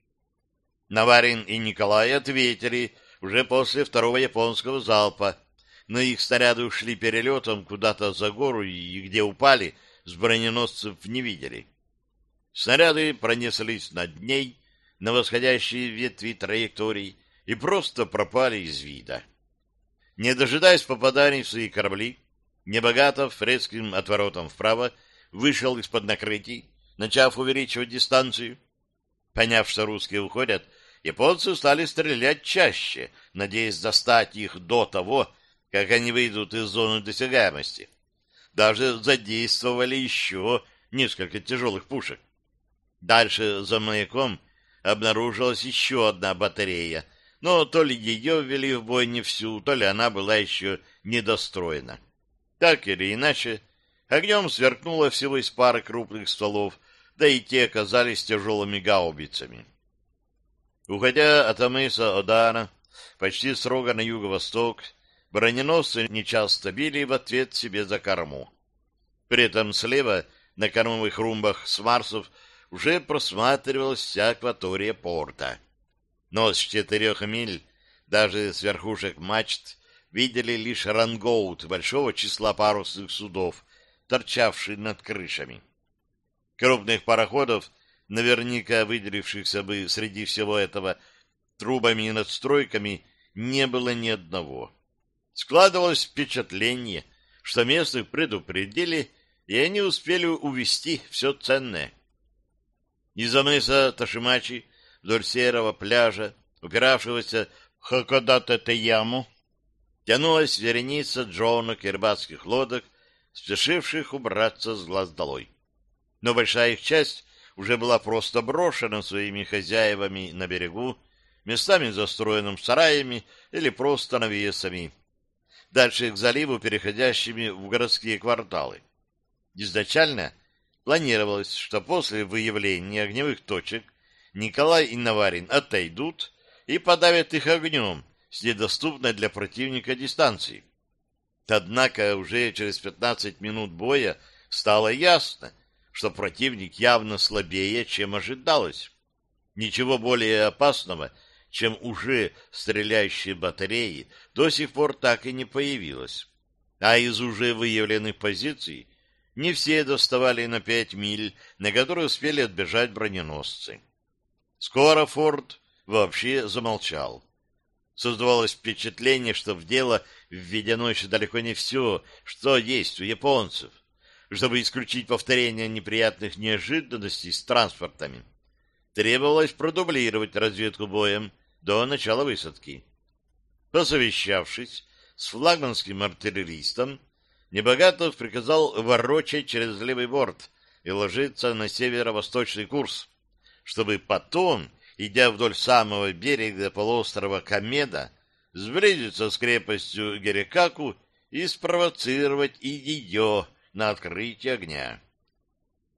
Наварин и Николай ответили уже после второго японского залпа, но их снаряды ушли перелетом куда-то за гору и где упали, с броненосцев не видели. Снаряды пронеслись над ней на восходящие ветви траекторий и просто пропали из вида. Не дожидаясь попаданий в свои корабли, Небогатов резким отворотом вправо вышел из-под накрытий, начав увеличивать дистанцию. Поняв, что русские уходят, японцы стали стрелять чаще, надеясь достать их до того, как они выйдут из зоны досягаемости. Даже задействовали еще несколько тяжелых пушек. Дальше за маяком обнаружилась еще одна батарея, но то ли ее ввели в бой не всю, то ли она была еще недостроена. Так или иначе, огнем сверкнуло всего из пары крупных стволов, да и те оказались тяжелыми гаубицами. Уходя от мыса Одана, почти строго на юго-восток, броненосцы нечасто били в ответ себе за корму. При этом слева, на кормовых румбах с Марсов, уже просматривалась вся акватория порта. Но с четырех миль, даже с верхушек мачт, видели лишь рангоут большого числа парусных судов, торчавший над крышами. Крупных пароходов, наверняка выделившихся бы среди всего этого трубами и надстройками, не было ни одного. Складывалось впечатление, что местных предупредили, и они успели увести все ценное. Из-за мыса Ташимачи вдоль серого пляжа, упиравшегося в Хакодате-Яму, тянулась вереница джонок и рыбацких лодок, спешивших убраться с глаз долой. Но большая их часть уже была просто брошена своими хозяевами на берегу, местами застроенным сараями или просто навесами, дальше к заливу, переходящими в городские кварталы. Изначально планировалось, что после выявления огневых точек Николай и Наварин отойдут и подавят их огнем с недоступной для противника дистанции. Однако уже через 15 минут боя стало ясно, что противник явно слабее, чем ожидалось. Ничего более опасного, чем уже стреляющие батареи, до сих пор так и не появилось. А из уже выявленных позиций не все доставали на пять миль, на которые успели отбежать броненосцы. Скоро Форд вообще замолчал. Создавалось впечатление, что в дело введено еще далеко не все, что есть у японцев, чтобы исключить повторение неприятных неожиданностей с транспортами. Требовалось продублировать разведку боем до начала высадки. Посовещавшись с флагманским артиллеристом, Небогатов приказал ворочать через левый борт и ложиться на северо-восточный курс, чтобы потом, идя вдоль самого берега полуострова Камеда, сблизиться с крепостью Герекаку и спровоцировать и ее на открытие огня.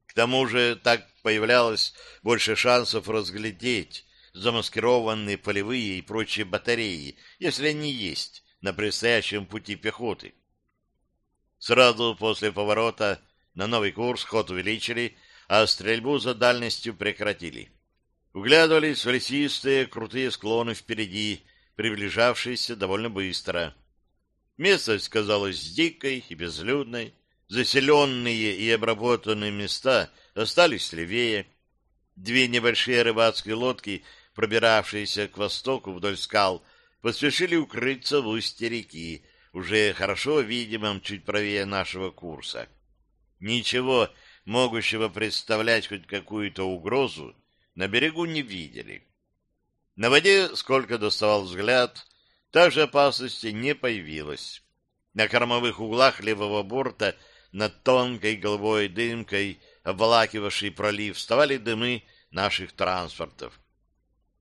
К тому же так появлялось больше шансов разглядеть замаскированные полевые и прочие батареи, если они есть на предстоящем пути пехоты. Сразу после поворота на новый курс ход увеличили, а стрельбу за дальностью прекратили. Углядывались в лесистые крутые склоны впереди, приближавшиеся довольно быстро. Местность казалась дикой и безлюдной. Заселенные и обработанные места остались левее. Две небольшие рыбацкие лодки, пробиравшиеся к востоку вдоль скал, поспешили укрыться в устье реки, уже хорошо видимом чуть правее нашего курса. Ничего могущего представлять хоть какую-то угрозу, на берегу не видели. На воде, сколько доставал взгляд, также опасности не появилось. На кормовых углах левого борта над тонкой голубой дымкой, обволакивавшей пролив, вставали дымы наших транспортов.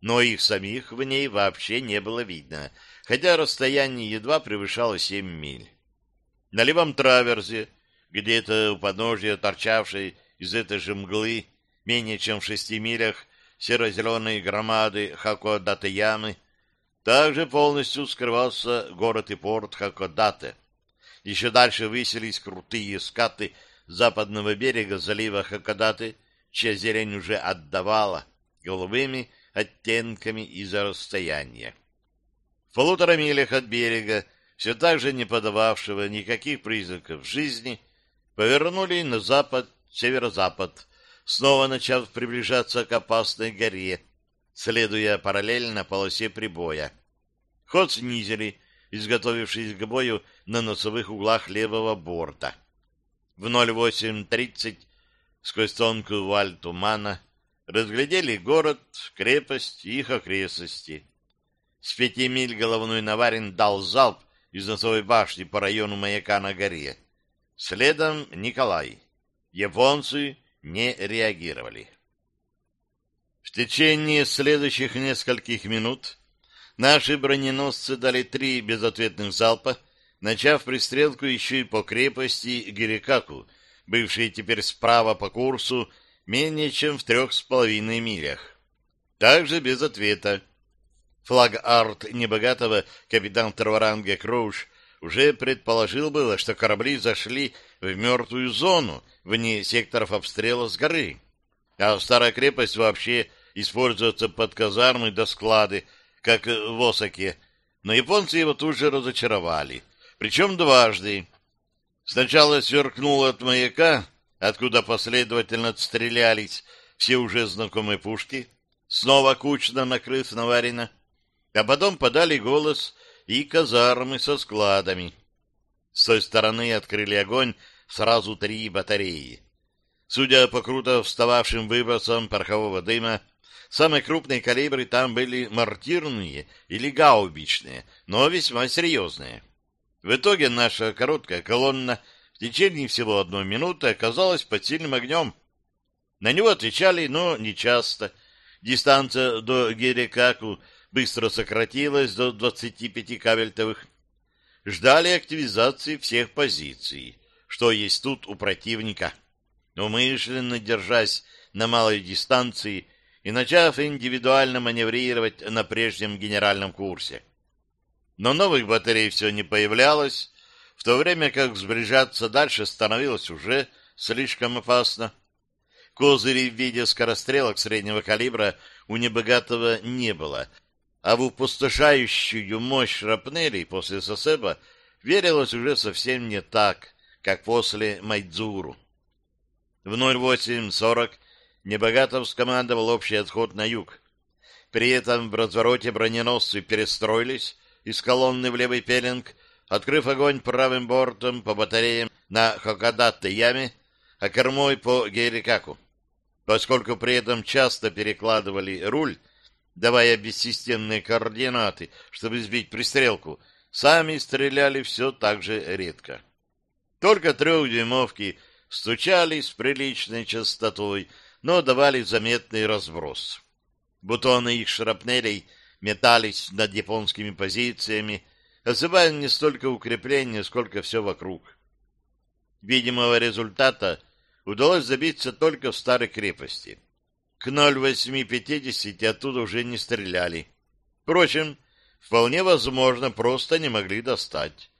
Но их самих в ней вообще не было видно, хотя расстояние едва превышало семь миль. На левом траверзе где-то у подножия торчавшей из этой же мглы, менее чем в шести милях, серо-зеленой громады Хакодате-ямы, также полностью скрывался город и порт Хакодате. Еще дальше высились крутые скаты западного берега залива Хакодате, чья зелень уже отдавала голубыми оттенками из-за расстояния. В полутора милях от берега, все так же не подававшего никаких признаков жизни, повернули на запад, северо-запад, снова начав приближаться к опасной горе, следуя параллельно полосе прибоя. Ход снизили, изготовившись к бою на носовых углах левого борта. В 08.30 сквозь тонкую валь тумана разглядели город, крепость и их окрестности. С пяти миль головной Наварин дал залп из носовой башни по району маяка на горе. Следом Николай. Японцы не реагировали. В течение следующих нескольких минут наши броненосцы дали три безответных залпа, начав пристрелку еще и по крепости Гирикаку, бывшей теперь справа по курсу менее чем в трех с половиной милях. Также без ответа. Флаг-арт небогатого капитан второго ранга Кроуш уже предположил было, что корабли зашли в мертвую зону вне секторов обстрела с горы. А старая крепость вообще используется под казармы до склады, как в Осаке. Но японцы его тут же разочаровали. Причем дважды. Сначала сверкнуло от маяка, откуда последовательно отстрелялись все уже знакомые пушки, снова кучно накрыв Наварина, а потом подали голос и казармы со складами. С той стороны открыли огонь сразу три батареи. Судя по круто встававшим выбросам порохового дыма, самые крупные калибры там были мортирные или гаубичные, но весьма серьезные. В итоге наша короткая колонна в течение всего одной минуты оказалась под сильным огнем. На него отвечали, но не часто. Дистанция до Герекаку быстро сократилась до 25 кабельтовых. Ждали активизации всех позиций, что есть тут у противника. Умышленно держась на малой дистанции и начав индивидуально маневрировать на прежнем генеральном курсе. Но новых батарей все не появлялось, в то время как сближаться дальше становилось уже слишком опасно. Козырей в виде скорострелок среднего калибра у небогатого не было, а в упустошающую мощь шрапнелей после Сосеба верилось уже совсем не так, как после Майдзуру. В 08.40 Небогатов скомандовал общий отход на юг. При этом в развороте броненосцы перестроились из колонны в левый пеленг, открыв огонь правым бортом по батареям на Хокадатте-яме, а кормой по Гейрикаку. Поскольку при этом часто перекладывали руль, давая бессистемные координаты, чтобы сбить пристрелку, сами стреляли все так же редко. Только трехдюймовки стучали с приличной частотой, но давали заметный разброс. Бутоны их шрапнелей метались над японскими позициями, осыпая не столько укрепления, сколько все вокруг. Видимого результата удалось добиться только в старой крепости. К 08.50 оттуда уже не стреляли. Впрочем, вполне возможно, просто не могли достать.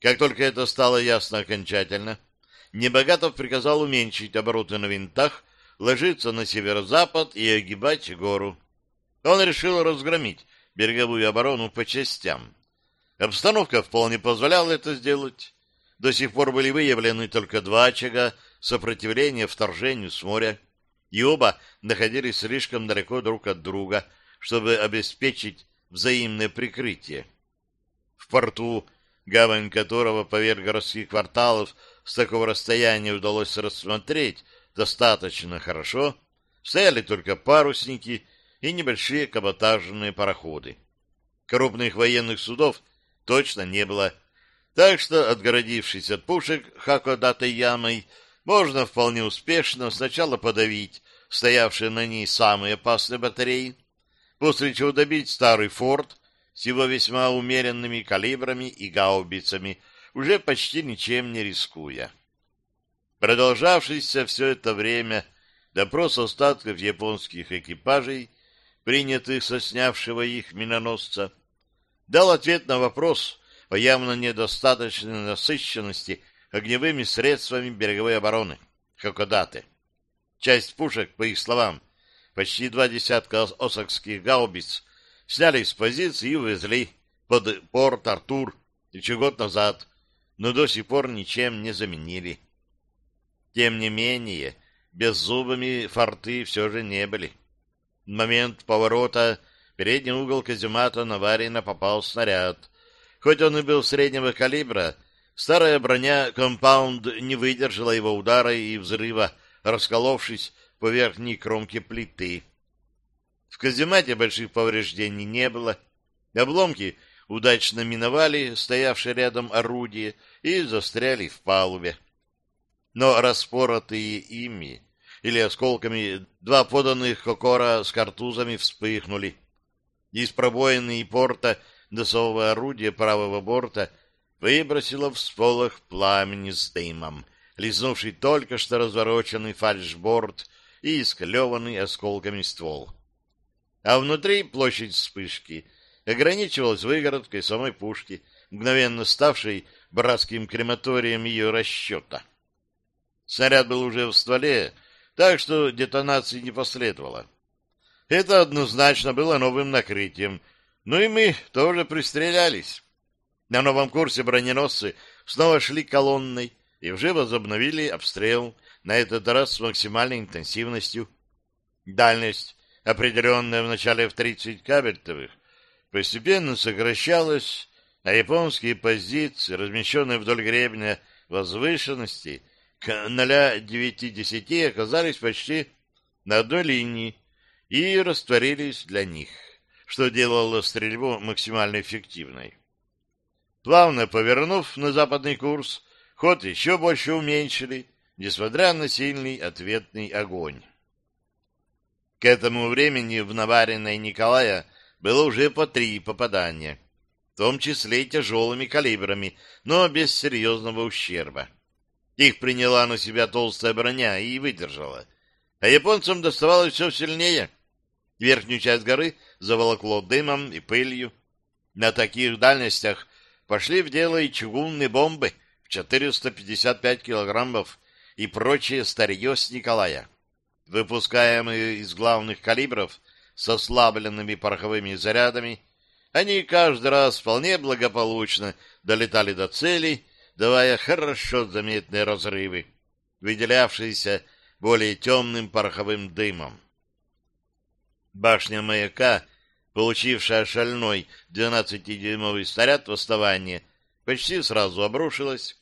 Как только это стало ясно окончательно, Небогатов приказал уменьшить обороты на винтах, ложиться на северо-запад и огибать гору. Он решил разгромить береговую оборону по частям. Обстановка вполне позволяла это сделать. До сих пор были выявлены только два очага сопротивления вторжению с моря, и оба находились слишком далеко друг от друга, чтобы обеспечить взаимное прикрытие. В порту, гавань которого поверх городских кварталов с такого расстояния удалось рассмотреть достаточно хорошо, стояли только парусники и небольшие каботажные пароходы. Крупных военных судов точно не было. Так что, отгородившись от пушек Хакодатой ямой, можно вполне успешно сначала подавить стоявшие на ней самые опасные батареи, после чего добить старый форт с его весьма умеренными калибрами и гаубицами, уже почти ничем не рискуя. Продолжавшийся все это время допрос остатков японских экипажей, принятых со снявшего их миноносца, дал ответ на вопрос о явно недостаточной насыщенности огневыми средствами береговой обороны Хакодате. Часть пушек, по их словам, почти два десятка осакских гаубиц сняли с позиции и увезли под порт Артур еще год назад, но до сих пор ничем не заменили. Тем не менее, беззубыми форты все же не были. В момент поворота передний угол каземата Наварина попал снаряд. Хоть он и был среднего калибра, старая броня «Компаунд» не выдержала его удара и взрыва, расколовшись по верхней кромке плиты. В каземате больших повреждений не было. Обломки удачно миновали стоявшее рядом орудие и застряли в палубе. Но распоротые ими или осколками два поданных кокора с картузами вспыхнули. Из пробоины и порта носового орудия правого борта выбросило в сполох пламени с дымом, лизнувший только что развороченный фальшборд и исклеванный осколками ствол. А внутри площадь вспышки ограничивалась выгородкой самой пушки, мгновенно ставшей братским крематорием ее расчета. Снаряд был уже в стволе, так что детонации не последовало. Это однозначно было новым накрытием, ну и мы тоже пристрелялись. На новом курсе броненосцы снова шли колонной и уже возобновили обстрел, на этот раз с максимальной интенсивностью. Дальность, определенная в начале в 30 кабельтовых, постепенно сокращалась, а японские позиции, размещенные вдоль гребня возвышенности, к 0,9 оказались почти на одной линии и растворились для них, что делало стрельбу максимально эффективной. Плавно повернув на западный курс, ход еще больше уменьшили, несмотря на сильный ответный огонь. К этому времени в наваренной Николая было уже по три попадания, в том числе и тяжелыми калибрами, но без серьезного ущерба. Их приняла на себя толстая броня и выдержала. А японцам доставалось все сильнее. Верхнюю часть горы заволокло дымом и пылью. На таких дальностях пошли в дело и чугунные бомбы в 455 килограммов и прочее старье с Николая, выпускаемые из главных калибров с ослабленными пороховыми зарядами, они каждый раз вполне благополучно долетали до цели, давая хорошо заметные разрывы, выделявшиеся более темным пороховым дымом. Башня маяка, получившая шальной 12-дюймовый снаряд восставания, почти сразу обрушилась,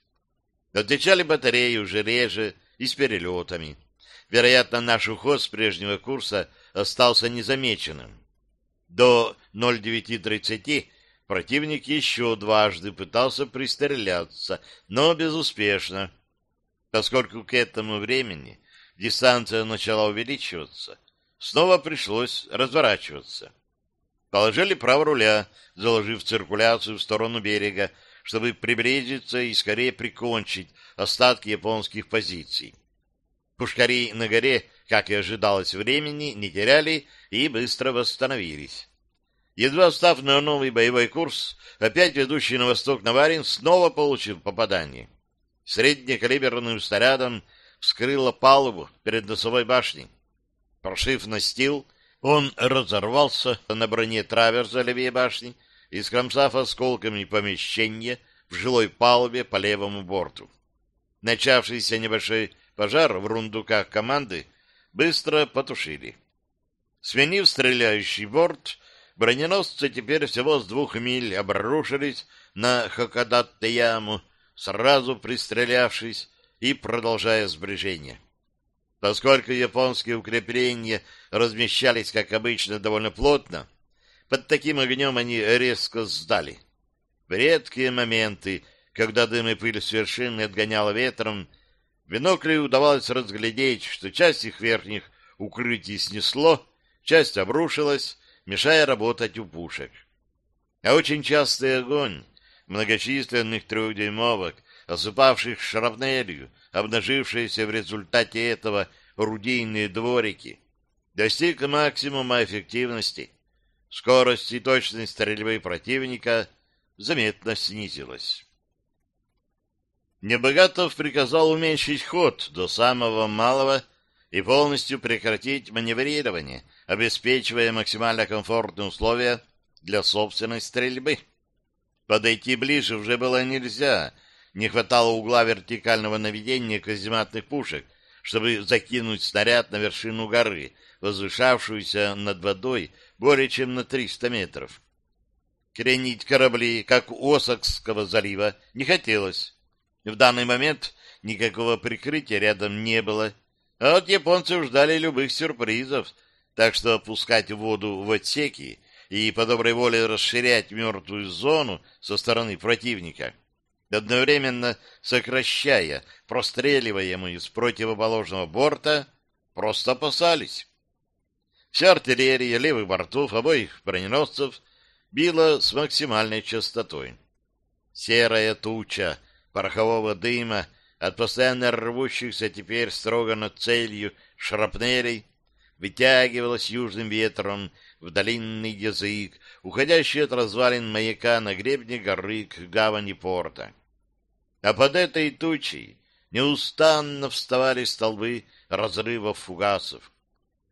Отвечали батареи уже реже и с перелетами. Вероятно, наш уход с прежнего курса остался незамеченным. До 09.30 противник еще дважды пытался пристреляться, но безуспешно. Поскольку к этому времени дистанция начала увеличиваться, снова пришлось разворачиваться. Положили право руля, заложив циркуляцию в сторону берега, чтобы приблизиться и скорее прикончить остатки японских позиций. Пушкари на горе, как и ожидалось времени, не теряли и быстро восстановились. Едва став на новый боевой курс, опять ведущий на восток Наварин снова получил попадание. Среднекалиберным снарядом вскрыло палубу перед носовой башней. Прошив настил, он разорвался на броне траверза левее башни и скромсав осколками помещение в жилой палубе по левому борту. Начавшийся небольшой пожар в рундуках команды быстро потушили. Сменив стреляющий борт, броненосцы теперь всего с двух миль обрушились на Хакадатте-яму, сразу пристрелявшись и продолжая сближение. Поскольку японские укрепления размещались, как обычно, довольно плотно, под таким огнем они резко сдали. В редкие моменты, когда дым и пыль с вершины отгоняла ветром, в бинокле удавалось разглядеть, что часть их верхних укрытий снесло, часть обрушилась, мешая работать у пушек. А очень частый огонь многочисленных трехдюймовок, осыпавших шрапнелью, обнажившиеся в результате этого рудийные дворики, достиг максимума эффективности скорость и точность стрельбы противника заметно снизилась. Небогатов приказал уменьшить ход до самого малого и полностью прекратить маневрирование, обеспечивая максимально комфортные условия для собственной стрельбы. Подойти ближе уже было нельзя, не хватало угла вертикального наведения казематных пушек, чтобы закинуть снаряд на вершину горы, возвышавшуюся над водой более чем на 300 метров. Кренить корабли, как у Осакского залива, не хотелось. В данный момент никакого прикрытия рядом не было, а вот японцы ждали любых сюрпризов, так что опускать воду в отсеки и по доброй воле расширять мертвую зону со стороны противника, одновременно сокращая простреливаемую с противоположного борта, просто опасались. Вся артиллерия левых бортов обоих броненосцев била с максимальной частотой. Серая туча порохового дыма от постоянно рвущихся теперь строго над целью шрапнелей вытягивалась южным ветром в долинный язык, уходящий от развалин маяка на гребне горы к гавани порта. А под этой тучей неустанно вставали столбы разрывов фугасов.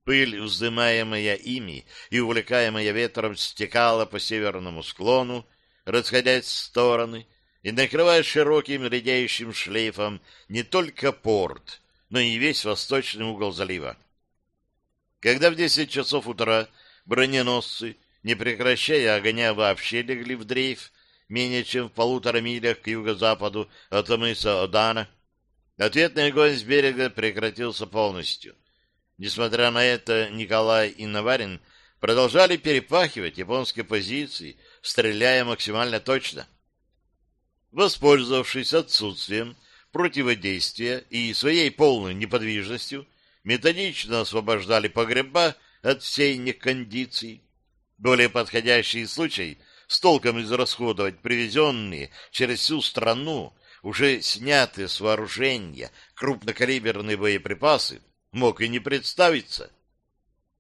Пыль, вздымаемая ими и увлекаемая ветром, стекала по северному склону, расходясь в стороны и накрывая широким редеющим шлейфом не только порт, но и весь восточный угол залива. Когда в десять часов утра броненосцы, не прекращая огня, вообще легли в дрейф менее чем в полутора милях к юго-западу от мыса Одана, ответный огонь с берега прекратился полностью. Несмотря на это, Николай и Наварин продолжали перепахивать японские позиции, стреляя максимально точно. Воспользовавшись отсутствием противодействия и своей полной неподвижностью, методично освобождали погреба от всей некондиции. Более подходящий случай с толком израсходовать привезенные через всю страну уже снятые с вооружения крупнокалиберные боеприпасы мог и не представиться.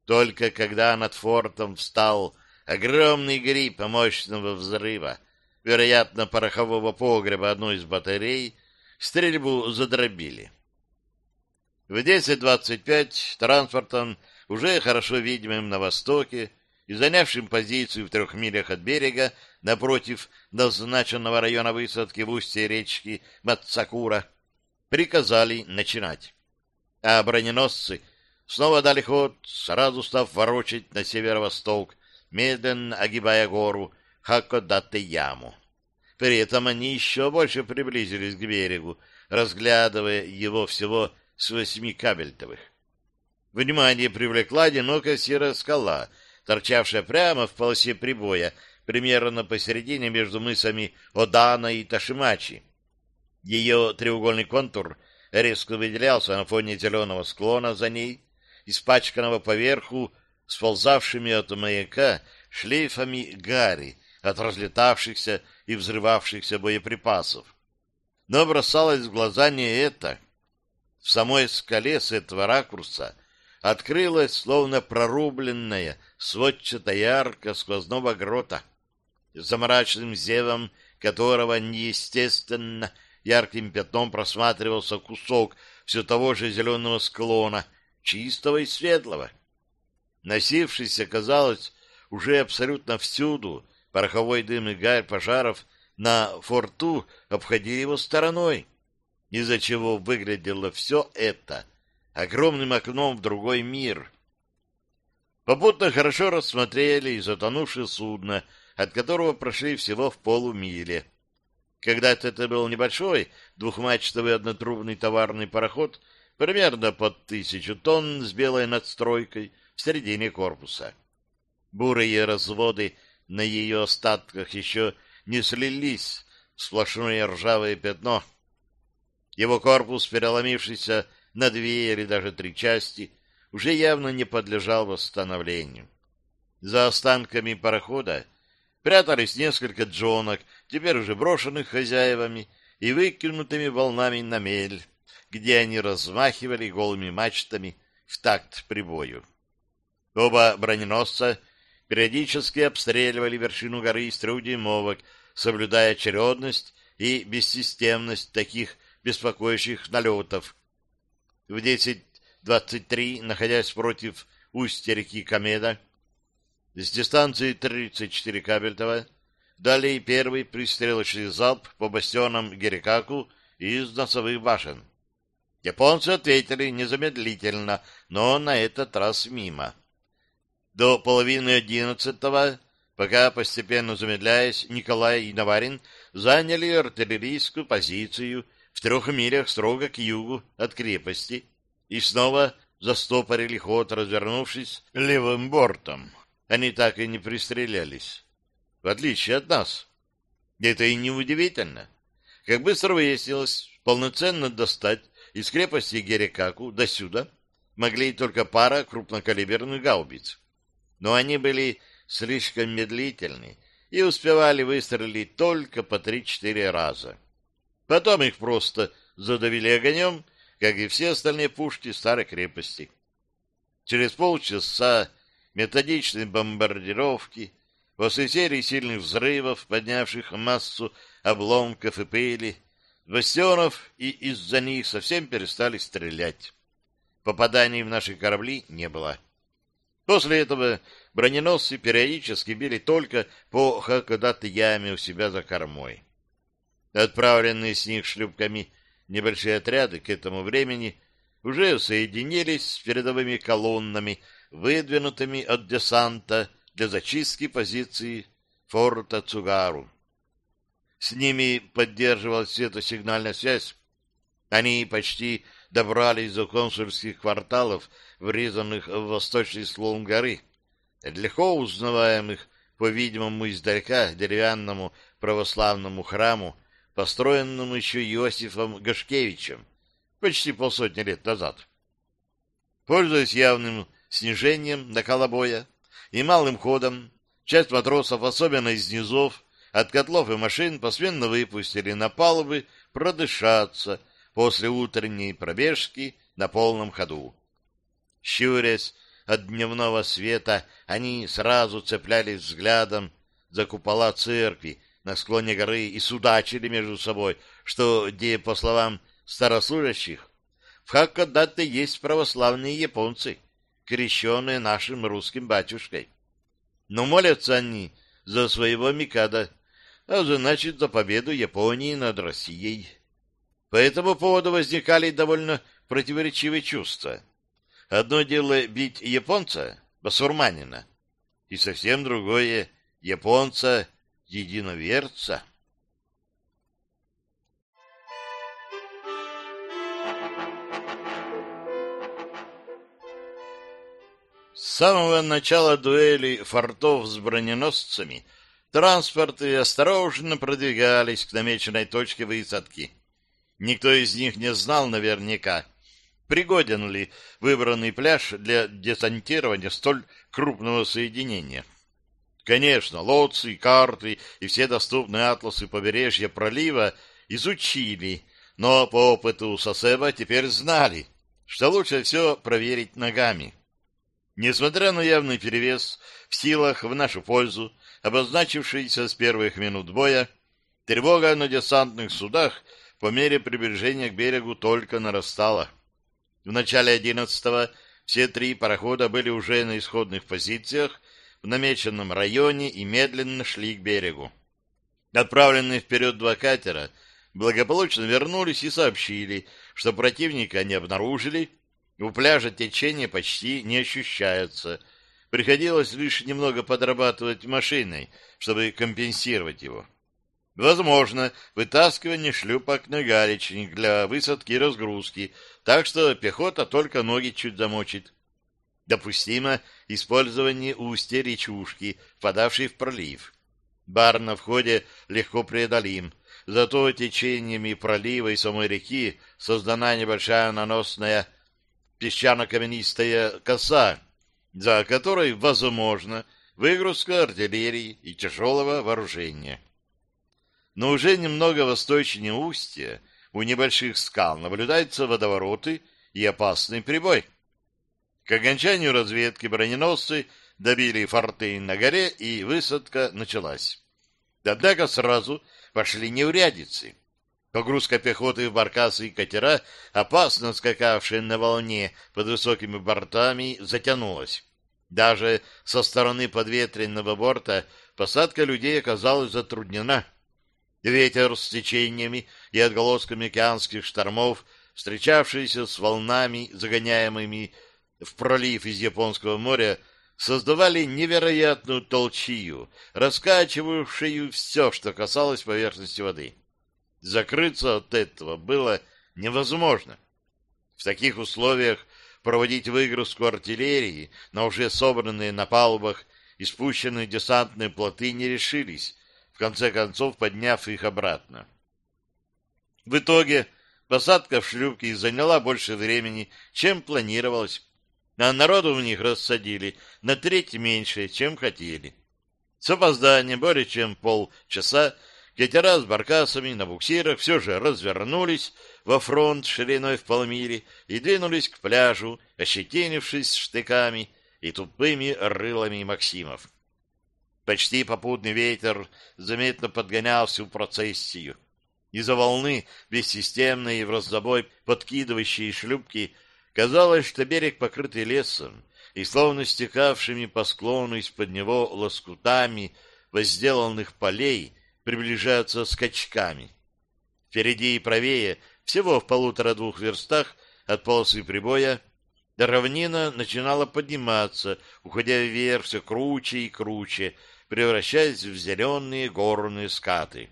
Только когда над фортом встал огромный гриб мощного взрыва, вероятно, порохового погреба одной из батарей, стрельбу задробили. В 10.25 транспортом, уже хорошо видимым на востоке и занявшим позицию в трех милях от берега, напротив назначенного района высадки в устье речки Мацакура, приказали начинать а броненосцы снова дали ход, сразу став ворочать на северо-восток, медленно огибая гору Хакодате-яму. При этом они еще больше приблизились к берегу, разглядывая его всего с восьми кабельтовых. Внимание привлекла одинокая серая скала, торчавшая прямо в полосе прибоя, примерно посередине между мысами Одана и Ташимачи. Ее треугольный контур резко выделялся на фоне зеленого склона за ней, испачканного поверху сползавшими от маяка шлейфами гари от разлетавшихся и взрывавшихся боеприпасов. Но бросалось в глаза не это. В самой скале с этого ракурса открылась словно прорубленная сводчатая арка сквозного грота, за мрачным зевом которого неестественно ярким пятном просматривался кусок все того же зеленого склона, чистого и светлого. Носившийся, казалось, уже абсолютно всюду пороховой дым и гарь пожаров на форту обходили его стороной, из-за чего выглядело все это огромным окном в другой мир. Попутно хорошо рассмотрели и затонувшее судно, от которого прошли всего в полумиле. Когда-то это был небольшой двухмачтовый однотрубный товарный пароход, примерно под тысячу тонн с белой надстройкой в середине корпуса. Бурые разводы на ее остатках еще не слились в сплошное ржавое пятно. Его корпус, переломившийся на две или даже три части, уже явно не подлежал восстановлению. За останками парохода прятались несколько джонок, теперь уже брошенных хозяевами и выкинутыми волнами на мель, где они размахивали голыми мачтами в такт прибою. Оба броненосца периодически обстреливали вершину горы из трехдюймовок, соблюдая очередность и бессистемность таких беспокоящих налетов. В 10.23, находясь против устья реки Камеда, с дистанции 34 кабельтова дали первый пристрелочный залп по бастионам Герикаку из носовых башен. Японцы ответили незамедлительно, но на этот раз мимо. До половины одиннадцатого Пока, постепенно замедляясь, Николай и Наварин заняли артиллерийскую позицию в трех милях строго к югу от крепости и снова застопорили ход, развернувшись левым бортом. Они так и не пристрелялись. В отличие от нас. Это и не удивительно. Как быстро выяснилось, полноценно достать из крепости Герекаку до сюда могли только пара крупнокалиберных гаубиц. Но они были слишком медлительны и успевали выстрелить только по три-четыре раза. Потом их просто задавили огнем, как и все остальные пушки старой крепости. Через полчаса методичной бомбардировки, после серии сильных взрывов, поднявших массу обломков и пыли, бастионов и из-за них совсем перестали стрелять. Попаданий в наши корабли не было. После этого броненосцы периодически били только по Хакодат-яме у себя за кормой. Отправленные с них шлюпками небольшие отряды к этому времени уже соединились с передовыми колоннами, выдвинутыми от десанта для зачистки позиций форта Цугару. С ними поддерживалась светосигнальная связь. Они почти добрались до консульских кварталов, врезанных в восточный склон горы, легко узнаваемых, по-видимому, издалека деревянному православному храму, построенному еще Иосифом Гашкевичем почти полсотни лет назад. Пользуясь явным снижением накала боя и малым ходом, часть матросов, особенно из низов, от котлов и машин посменно выпустили на палубы продышаться после утренней пробежки на полном ходу. Щурясь от дневного света, они сразу цеплялись взглядом за купола церкви на склоне горы и судачили между собой, что, где, по словам старослужащих, в Хакодате есть православные японцы, крещенные нашим русским батюшкой. Но молятся они за своего Микада, а значит за победу Японии над Россией. По этому поводу возникали довольно противоречивые чувства. Одно дело бить японца, басурманина, и совсем другое — японца-единоверца. С самого начала дуэли фортов с броненосцами Транспорты осторожно продвигались к намеченной точке высадки. Никто из них не знал наверняка, пригоден ли выбранный пляж для десантирования столь крупного соединения. Конечно, лодцы, карты и все доступные атласы побережья пролива изучили, но по опыту Сосеба теперь знали, что лучше все проверить ногами. Несмотря на явный перевес в силах в нашу пользу, обозначившийся с первых минут боя, тревога на десантных судах по мере приближения к берегу только нарастала. В начале одиннадцатого все три парохода были уже на исходных позициях в намеченном районе и медленно шли к берегу. Отправленные вперед два катера благополучно вернулись и сообщили, что противника не обнаружили, у пляжа течение почти не ощущается — Приходилось лишь немного подрабатывать машиной, чтобы компенсировать его. Возможно, вытаскивание шлюпок на галечник для высадки и разгрузки, так что пехота только ноги чуть замочит. Допустимо использование устья речушки, впадавшей в пролив. Бар на входе легко преодолим, зато течениями пролива и самой реки создана небольшая наносная песчано-каменистая коса, за которой возможно выгрузка артиллерии и тяжелого вооружения. Но уже немного восточнее устья у небольших скал наблюдаются водовороты и опасный прибой. К окончанию разведки броненосцы добили форты на горе, и высадка началась. Однако сразу пошли неурядицы. Погрузка пехоты в баркасы и катера, опасно скакавшие на волне под высокими бортами, затянулась. Даже со стороны подветренного борта посадка людей оказалась затруднена. Ветер с течениями и отголосками океанских штормов, встречавшиеся с волнами, загоняемыми в пролив из Японского моря, создавали невероятную толчью, раскачивавшую все, что касалось поверхности воды. Закрыться от этого было невозможно. В таких условиях проводить выгрузку артиллерии на уже собранные на палубах и спущенные десантные плоты не решились, в конце концов подняв их обратно. В итоге посадка в шлюпки заняла больше времени, чем планировалось, а народу в них рассадили на треть меньше, чем хотели. С опозданием более чем полчаса катера с баркасами на буксирах все же развернулись во фронт шириной в полмили и двинулись к пляжу, ощетинившись штыками и тупыми рылами Максимов. Почти попутный ветер заметно подгонял всю процессию. Из-за волны, бессистемной и в раздобой подкидывающие шлюпки, казалось, что берег покрытый лесом, и словно стекавшими по склону из-под него лоскутами возделанных полей приближаются скачками. Впереди и правее, всего в полутора-двух верстах от полосы прибоя, равнина начинала подниматься, уходя вверх все круче и круче, превращаясь в зеленые горные скаты.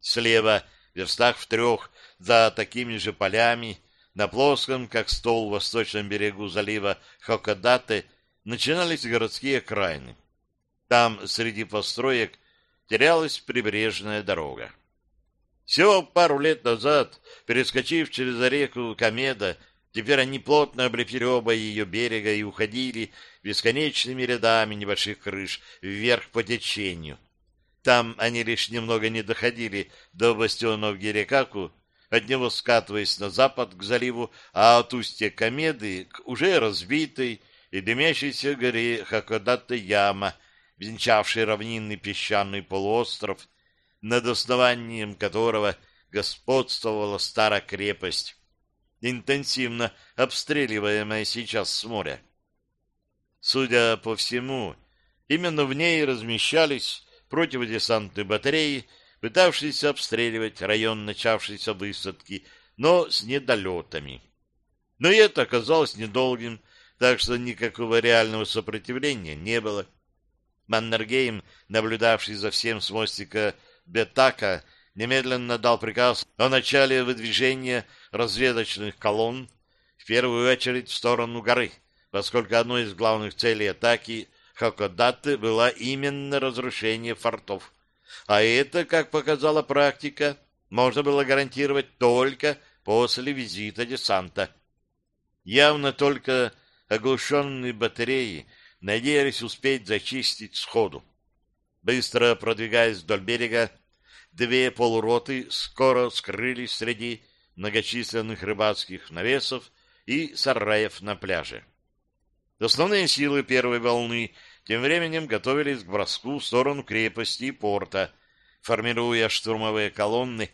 Слева, в верстах в трех, за такими же полями, на плоском, как стол, восточном берегу залива Хокодате, начинались городские окраины. Там, среди построек, терялась прибрежная дорога. Всего пару лет назад, перескочив через реку Комеда, теперь они плотно облепили оба ее берега и уходили бесконечными рядами небольших крыш вверх по течению. Там они лишь немного не доходили до бастиона в Герекаку, от него скатываясь на запад к заливу, а от устья Комеды к уже разбитой и дымящейся горе Хакодата-Яма, венчавшей равнинный песчаный полуостров, над основанием которого господствовала старая крепость, интенсивно обстреливаемая сейчас с моря. Судя по всему, именно в ней размещались противодесантные батареи, пытавшиеся обстреливать район начавшейся высадки, но с недолетами. Но это оказалось недолгим, так что никакого реального сопротивления не было. Маннергейм, наблюдавший за всем с мостика Бетака, немедленно дал приказ о начале выдвижения разведочных колонн, в первую очередь в сторону горы, поскольку одной из главных целей атаки Хакодаты была именно разрушение фортов. А это, как показала практика, можно было гарантировать только после визита десанта. Явно только оглушенные батареи надеялись успеть зачистить сходу. Быстро продвигаясь вдоль берега, две полуроты скоро скрылись среди многочисленных рыбацких навесов и сараев на пляже. Основные силы первой волны тем временем готовились к броску в сторону крепости и порта, формируя штурмовые колонны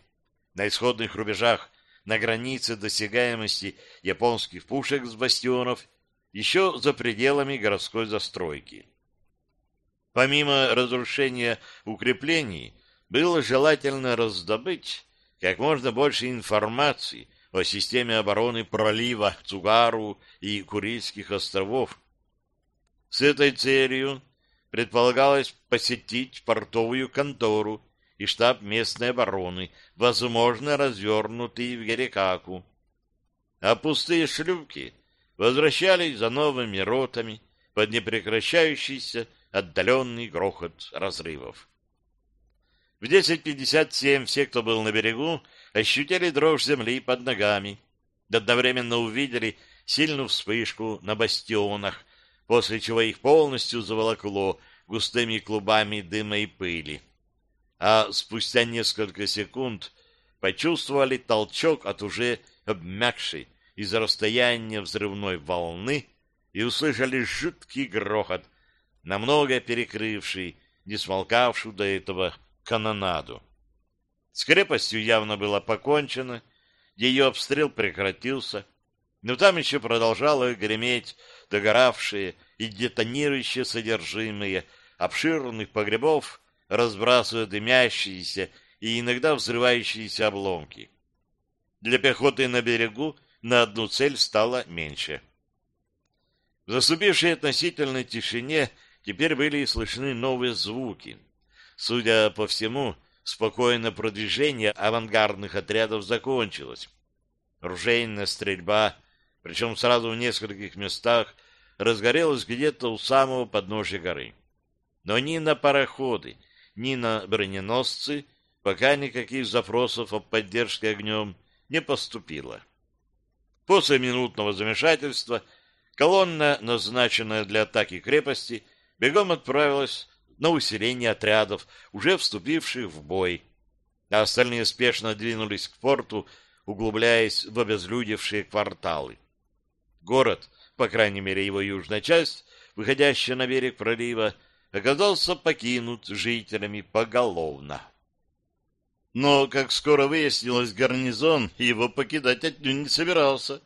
на исходных рубежах на границе досягаемости японских пушек с бастионов еще за пределами городской застройки. Помимо разрушения укреплений, было желательно раздобыть как можно больше информации о системе обороны пролива Цугару и Курильских островов, с этой целью предполагалось посетить портовую контору и штаб местной обороны, возможно, развернутый в Герекаку. А пустые шлюпки возвращались за новыми ротами под непрекращающийся отдаленный грохот разрывов. В 10.57 все, кто был на берегу, ощутили дрожь земли под ногами, одновременно увидели сильную вспышку на бастионах, после чего их полностью заволокло густыми клубами дыма и пыли. А спустя несколько секунд почувствовали толчок от уже обмякшей из-за расстояния взрывной волны и услышали жуткий грохот, намного перекрывший, не смолкавшую до этого канонаду. С крепостью явно было покончено, ее обстрел прекратился, но там еще продолжало греметь догоравшие и детонирующие содержимое обширных погребов, разбрасывая дымящиеся и иногда взрывающиеся обломки. Для пехоты на берегу на одну цель стало меньше. В заступившей относительной тишине теперь были слышны новые звуки. Судя по всему, спокойное продвижение авангардных отрядов закончилось. Ружейная стрельба, причем сразу в нескольких местах, разгорелась где-то у самого подножия горы. Но ни на пароходы, ни на броненосцы пока никаких запросов о поддержке огнем не поступило. После минутного замешательства колонна, назначенная для атаки крепости, бегом отправилась на усиление отрядов, уже вступивших в бой, а остальные спешно двинулись к порту, углубляясь в обезлюдевшие кварталы. Город, по крайней мере его южная часть, выходящая на берег пролива, оказался покинут жителями поголовно. Но, как скоро выяснилось, гарнизон его покидать отнюдь не собирался.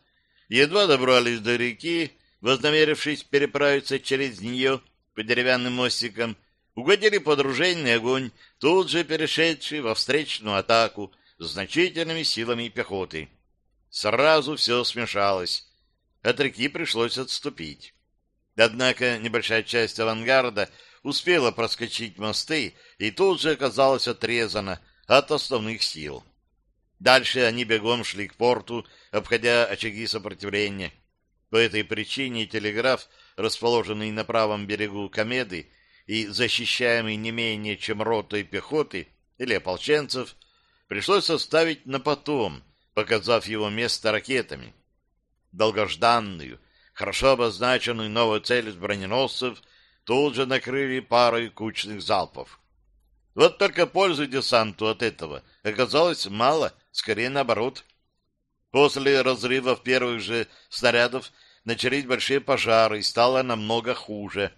Едва добрались до реки, вознамерившись переправиться через нее по деревянным мостикам, угодили под ружейный огонь, тут же перешедший во встречную атаку с значительными силами пехоты. Сразу все смешалось. От реки пришлось отступить. Однако небольшая часть авангарда успела проскочить мосты и тут же оказалась отрезана от основных сил. Дальше они бегом шли к порту, обходя очаги сопротивления. По этой причине телеграф, расположенный на правом берегу Комеды и защищаемый не менее чем ротой пехоты или ополченцев, пришлось оставить на потом, показав его место ракетами. Долгожданную, хорошо обозначенную новую цель из броненосцев тут же накрыли парой кучных залпов. Вот только пользы десанту от этого оказалось мало, скорее наоборот. После разрывов первых же снарядов начались большие пожары и стало намного хуже.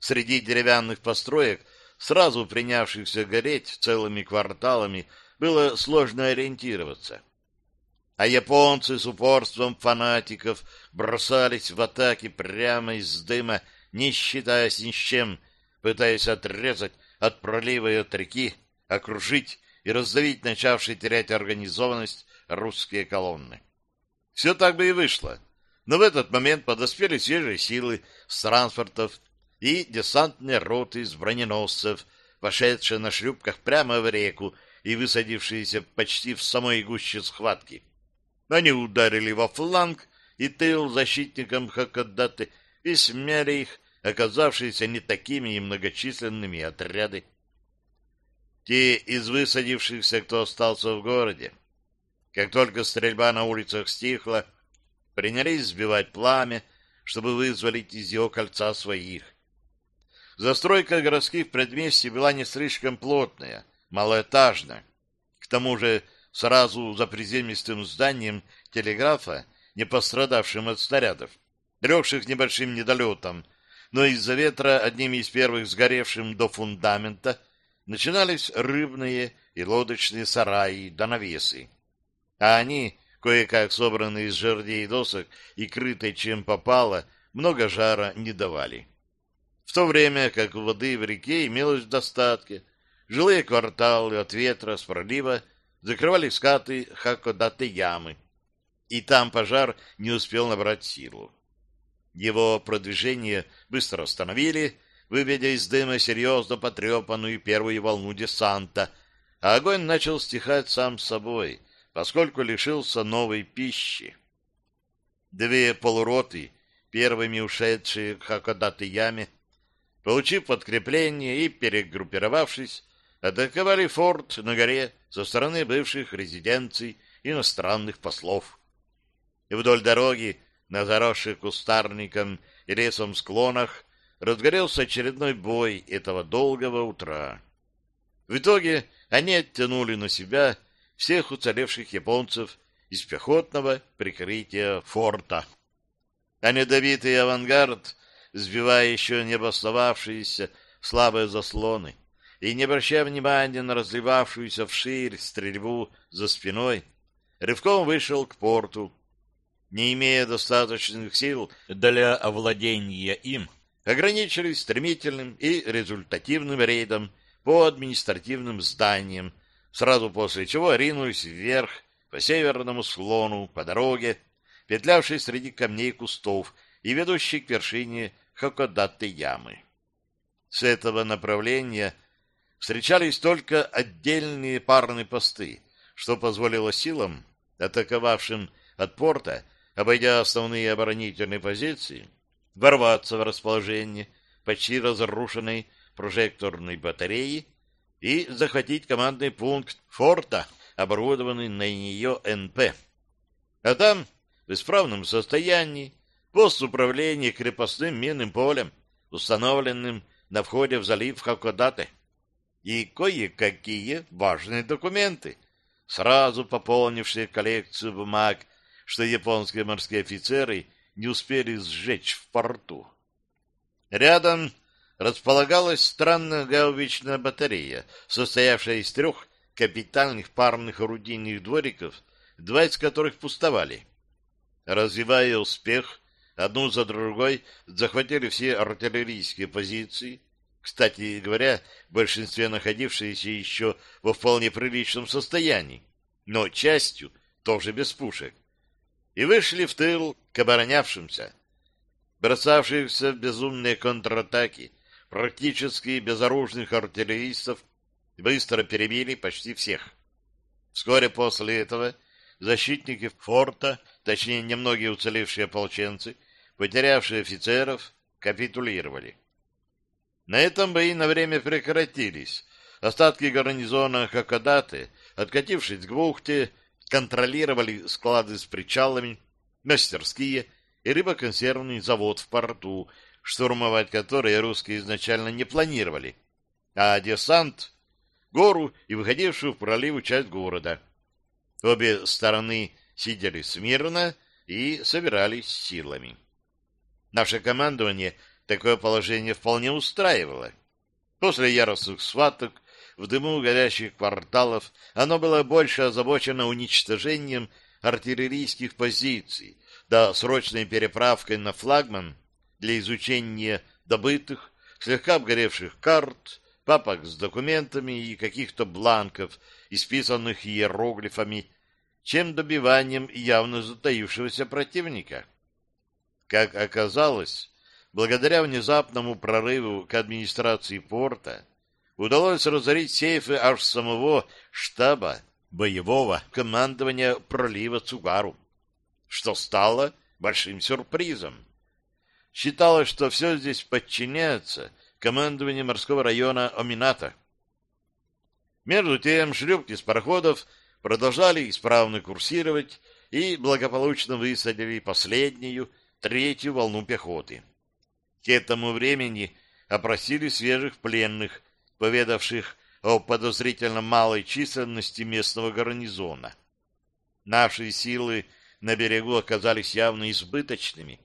Среди деревянных построек, сразу принявшихся гореть целыми кварталами, было сложно ориентироваться. А японцы с упорством фанатиков бросались в атаки прямо из дыма, не считаясь ни с чем, пытаясь отрезать от пролива и от реки, окружить и раздавить начавшие терять организованность русские колонны. Все так бы и вышло. Но в этот момент подоспели свежие силы с транспортов и десантные роты из броненосцев, пошедшие на шлюпках прямо в реку и высадившиеся почти в самой гуще схватки. Они ударили во фланг и тыл защитникам Хакодаты и смяли их, оказавшиеся не такими и многочисленными отряды. Те из высадившихся, кто остался в городе, как только стрельба на улицах стихла, принялись сбивать пламя, чтобы вызволить из его кольца своих. Застройка городских предместий была не слишком плотная, малоэтажная. К тому же сразу за приземистым зданием телеграфа, не пострадавшим от снарядов, легших небольшим недолетом, но из-за ветра одними из первых сгоревшим до фундамента начинались рыбные и лодочные сараи да навесы. А они, кое-как собранные из жердей и досок и крытые чем попало, много жара не давали. В то время как воды в реке имелось в достатке, жилые кварталы от ветра с пролива закрывали скаты Хакодаты ямы, и там пожар не успел набрать силу. Его продвижение быстро остановили, выведя из дыма серьезно потрепанную первую волну десанта, а огонь начал стихать сам собой, поскольку лишился новой пищи. Две полуроты, первыми ушедшие к Хакодаты яме, получив подкрепление и перегруппировавшись, атаковали форт на горе со стороны бывших резиденций иностранных послов. И вдоль дороги на заросших кустарником и лесом склонах разгорелся очередной бой этого долгого утра. В итоге они оттянули на себя всех уцелевших японцев из пехотного прикрытия форта. А недобитый авангард, сбивая еще не обосновавшиеся слабые заслоны и не обращая внимания на разливавшуюся вширь стрельбу за спиной, рывком вышел к порту, не имея достаточных сил для овладения им, ограничились стремительным и результативным рейдом по административным зданиям, сразу после чего ринулись вверх по северному склону, по дороге, петлявшей среди камней и кустов, и ведущий к вершине Хокодаты ямы. С этого направления встречались только отдельные парные посты, что позволило силам, атаковавшим от порта, обойдя основные оборонительные позиции, ворваться в расположение почти разрушенной прожекторной батареи и захватить командный пункт форта, оборудованный на нее НП. А там, в исправном состоянии, пост управления крепостным минным полем, установленным на входе в залив Хакодате, и кое-какие важные документы, сразу пополнившие коллекцию бумаг, что японские морские офицеры не успели сжечь в порту. Рядом располагалась странная гаубичная батарея, состоявшая из трех капитальных парных орудийных двориков, два из которых пустовали. Развивая успех, одну за другой захватили все артиллерийские позиции, кстати говоря, в большинстве находившиеся еще во вполне приличном состоянии, но частью тоже без пушек, и вышли в тыл к оборонявшимся. Бросавшихся в безумные контратаки, практически безоружных артиллеристов быстро перебили почти всех. Вскоре после этого защитники форта, точнее немногие уцелевшие ополченцы, потерявшие офицеров, капитулировали. На этом бои на время прекратились. Остатки гарнизона Хакодаты, откатившись к бухте, контролировали склады с причалами, мастерские и рыбоконсервный завод в порту, штурмовать которые русские изначально не планировали, а десант — гору и выходившую в проливу часть города. Обе стороны сидели смирно и собирались силами. Наше командование — Такое положение вполне устраивало. После яростных сваток в дыму горящих кварталов оно было больше озабочено уничтожением артиллерийских позиций, да срочной переправкой на флагман для изучения добытых, слегка обгоревших карт, папок с документами и каких-то бланков, исписанных иероглифами, чем добиванием явно затаившегося противника. Как оказалось, благодаря внезапному прорыву к администрации порта, удалось разорить сейфы аж самого штаба боевого командования пролива Цугару, что стало большим сюрпризом. Считалось, что все здесь подчиняется командованию морского района Омината. Между тем шлюпки с пароходов продолжали исправно курсировать и благополучно высадили последнюю, третью волну пехоты. К этому времени опросили свежих пленных, поведавших о подозрительно малой численности местного гарнизона. Наши силы на берегу оказались явно избыточными.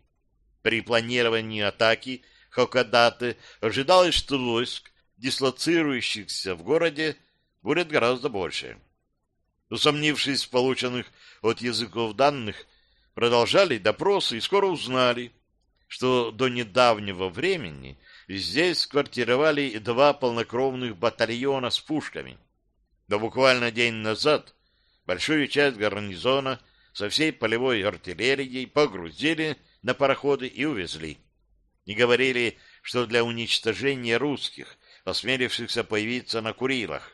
При планировании атаки Хокодаты ожидалось, что войск, дислоцирующихся в городе, будет гораздо больше. Усомнившись в полученных от языков данных, продолжали допросы и скоро узнали, что до недавнего времени здесь квартировали два полнокровных батальона с пушками. Но буквально день назад большую часть гарнизона со всей полевой артиллерией погрузили на пароходы и увезли. И говорили, что для уничтожения русских, осмелившихся появиться на Курилах.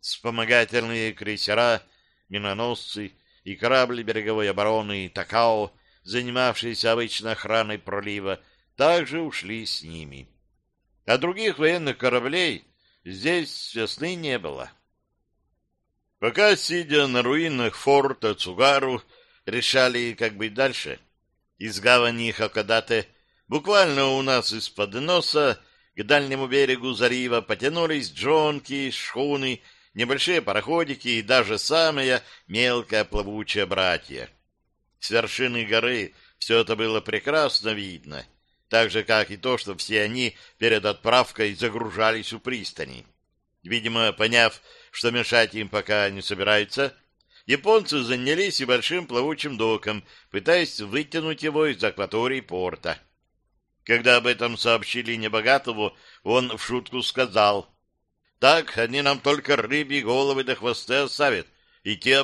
Вспомогательные крейсера, миноносцы и корабли береговой обороны Такао занимавшиеся обычно охраной пролива, также ушли с ними. А других военных кораблей здесь весны не было. Пока, сидя на руинах форта Цугару, решали, как быть дальше, из гавани Хакадате буквально у нас из-под носа к дальнему берегу залива потянулись джонки, шхуны, небольшие пароходики и даже самая мелкая плавучая братья. С вершины горы все это было прекрасно видно, так же, как и то, что все они перед отправкой загружались у пристани. Видимо, поняв, что мешать им пока не собираются, японцы занялись и большим плавучим доком, пытаясь вытянуть его из акватории порта. Когда об этом сообщили Небогатову, он в шутку сказал, «Так они нам только рыбьи головы до хвосты оставят, и те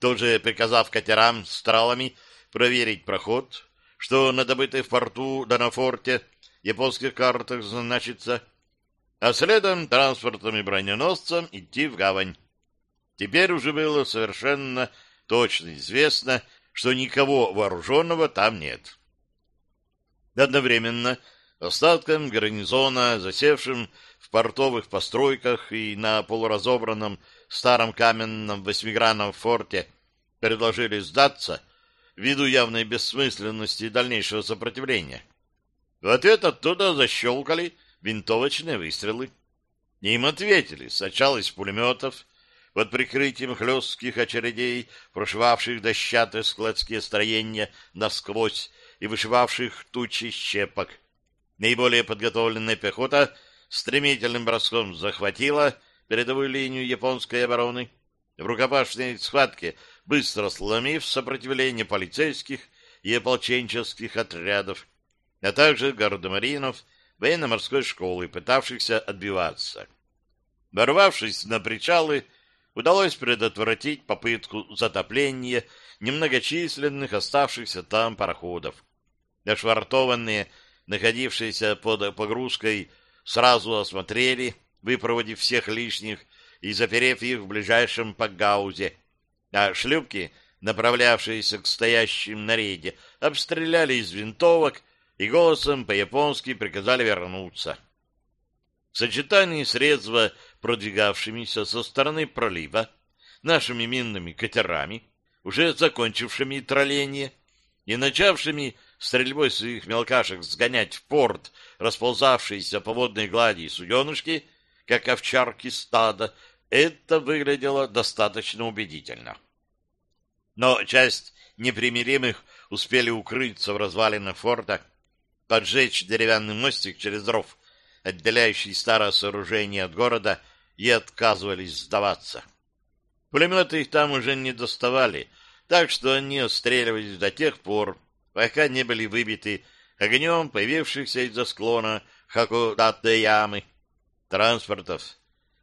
обсосанные» тоже приказав катерам с тралами проверить проход, что на добытой в порту да на форте японских картах значится, а следом транспортом и броненосцем идти в гавань. Теперь уже было совершенно точно известно, что никого вооруженного там нет. Одновременно остаткам гарнизона, засевшим в портовых постройках и на полуразобранном старом каменном восьмигранном форте, предложили сдаться ввиду явной бессмысленности дальнейшего сопротивления. В ответ оттуда защелкали винтовочные выстрелы. Им ответили сначала из пулеметов, под прикрытием хлестких очередей, прошивавших дощатые складские строения насквозь и вышивавших тучи щепок. Наиболее подготовленная пехота стремительным броском захватила передовую линию японской обороны. В рукопашной схватке, быстро сломив сопротивление полицейских и ополченческих отрядов, а также гардемаринов военно-морской школы, пытавшихся отбиваться. Ворвавшись на причалы, удалось предотвратить попытку затопления немногочисленных оставшихся там пароходов. Ошвартованные, находившиеся под погрузкой, сразу осмотрели, выпроводив всех лишних и заперев их в ближайшем погаузе, а шлюпки, направлявшиеся к стоящим на рейде, обстреляли из винтовок и голосом по-японски приказали вернуться. В сочетании с продвигавшимися со стороны пролива нашими минными катерами, уже закончившими тролление и начавшими стрельбой своих мелкашек сгонять в порт расползавшиеся по водной глади суденышки, как овчарки стада, это выглядело достаточно убедительно. Но часть непримиримых успели укрыться в развалинах форта, поджечь деревянный мостик через дров, отделяющий старое сооружение от города, и отказывались сдаваться. Пулеметы их там уже не доставали, так что они отстреливались до тех пор, пока не были выбиты огнем появившихся из-за склона Хакудатэ ямы транспортов.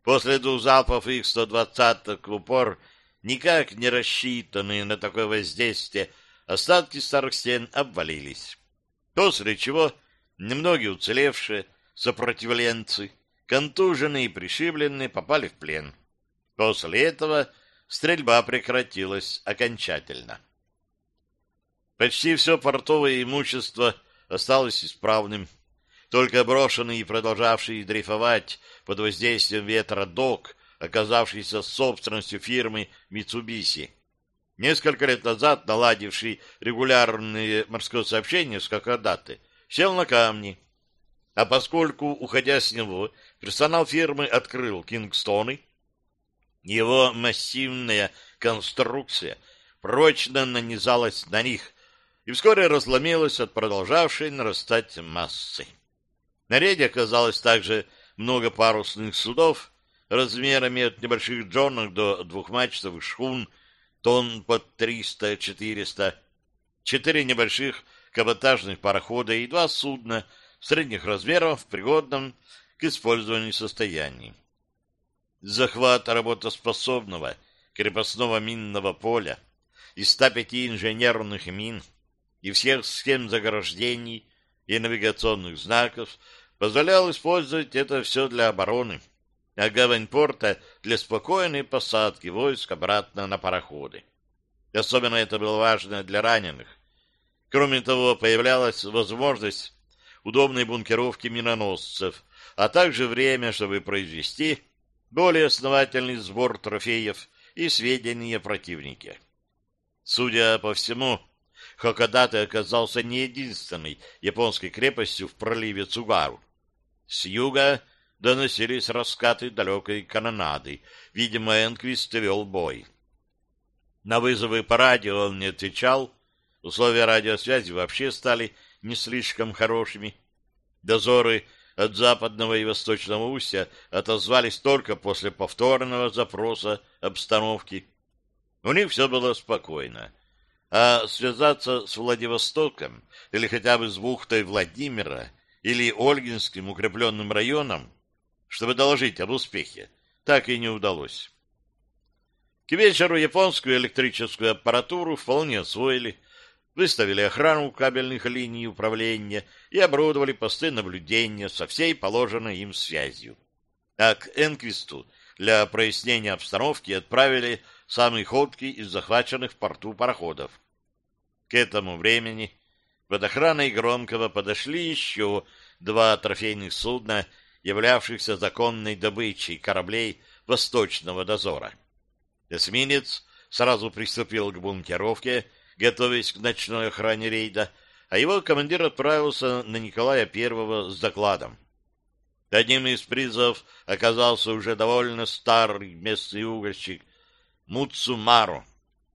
После двух залпов их 120-ок в упор, никак не рассчитанные на такое воздействие, остатки старых стен обвалились после чего немногие уцелевшие сопротивленцы, контуженные и пришибленные, попали в плен. После этого стрельба прекратилась окончательно. Почти все портовое имущество осталось исправным. Только брошенный и продолжавший дрейфовать под воздействием ветра док, оказавшийся собственностью фирмы Mitsubishi, несколько лет назад наладивший регулярные морское сообщение с Кокодаты, сел на камни. А поскольку, уходя с него, персонал фирмы открыл Кингстоны, его массивная конструкция прочно нанизалась на них и вскоре разломилась от продолжавшей нарастать массы. На рейде оказалось также много парусных судов размерами от небольших джонок до двухмачтовых шхун тонн под 300-400, четыре небольших каботажных парохода и два судна средних размеров в пригодном к использованию состоянии. Захват работоспособного крепостного минного поля из 105 инженерных мин и всех схем заграждений и навигационных знаков позволял использовать это все для обороны, а гавань порта для спокойной посадки войск обратно на пароходы. Особенно это было важно для раненых. Кроме того, появлялась возможность удобной бункеровки миноносцев, а также время, чтобы произвести более основательный сбор трофеев и сведений о противнике. Судя по всему, Хокодате оказался не единственной японской крепостью в проливе Цугару. С юга доносились раскаты далекой канонады. Видимо, Энквист вел бой. На вызовы по радио он не отвечал. Условия радиосвязи вообще стали не слишком хорошими. Дозоры от западного и восточного устья отозвались только после повторного запроса обстановки. У них все было спокойно. А связаться с Владивостоком или хотя бы с бухтой Владимира или Ольгинским укрепленным районом чтобы доложить об успехе, так и не удалось. К вечеру японскую электрическую аппаратуру вполне освоили. выставили охрану кабельных линий управления и оборудовали посты наблюдения со всей положенной им связью. А к Энквисту для прояснения обстановки отправили самый ходкий из захваченных в порту пароходов. К этому времени под охраной Громкого подошли еще два трофейных судна, являвшихся законной добычей кораблей Восточного дозора. Эсминец сразу приступил к бункеровке, готовясь к ночной охране рейда, а его командир отправился на Николая Первого с докладом. Одним из призов оказался уже довольно старый местный угольщик Муцумару,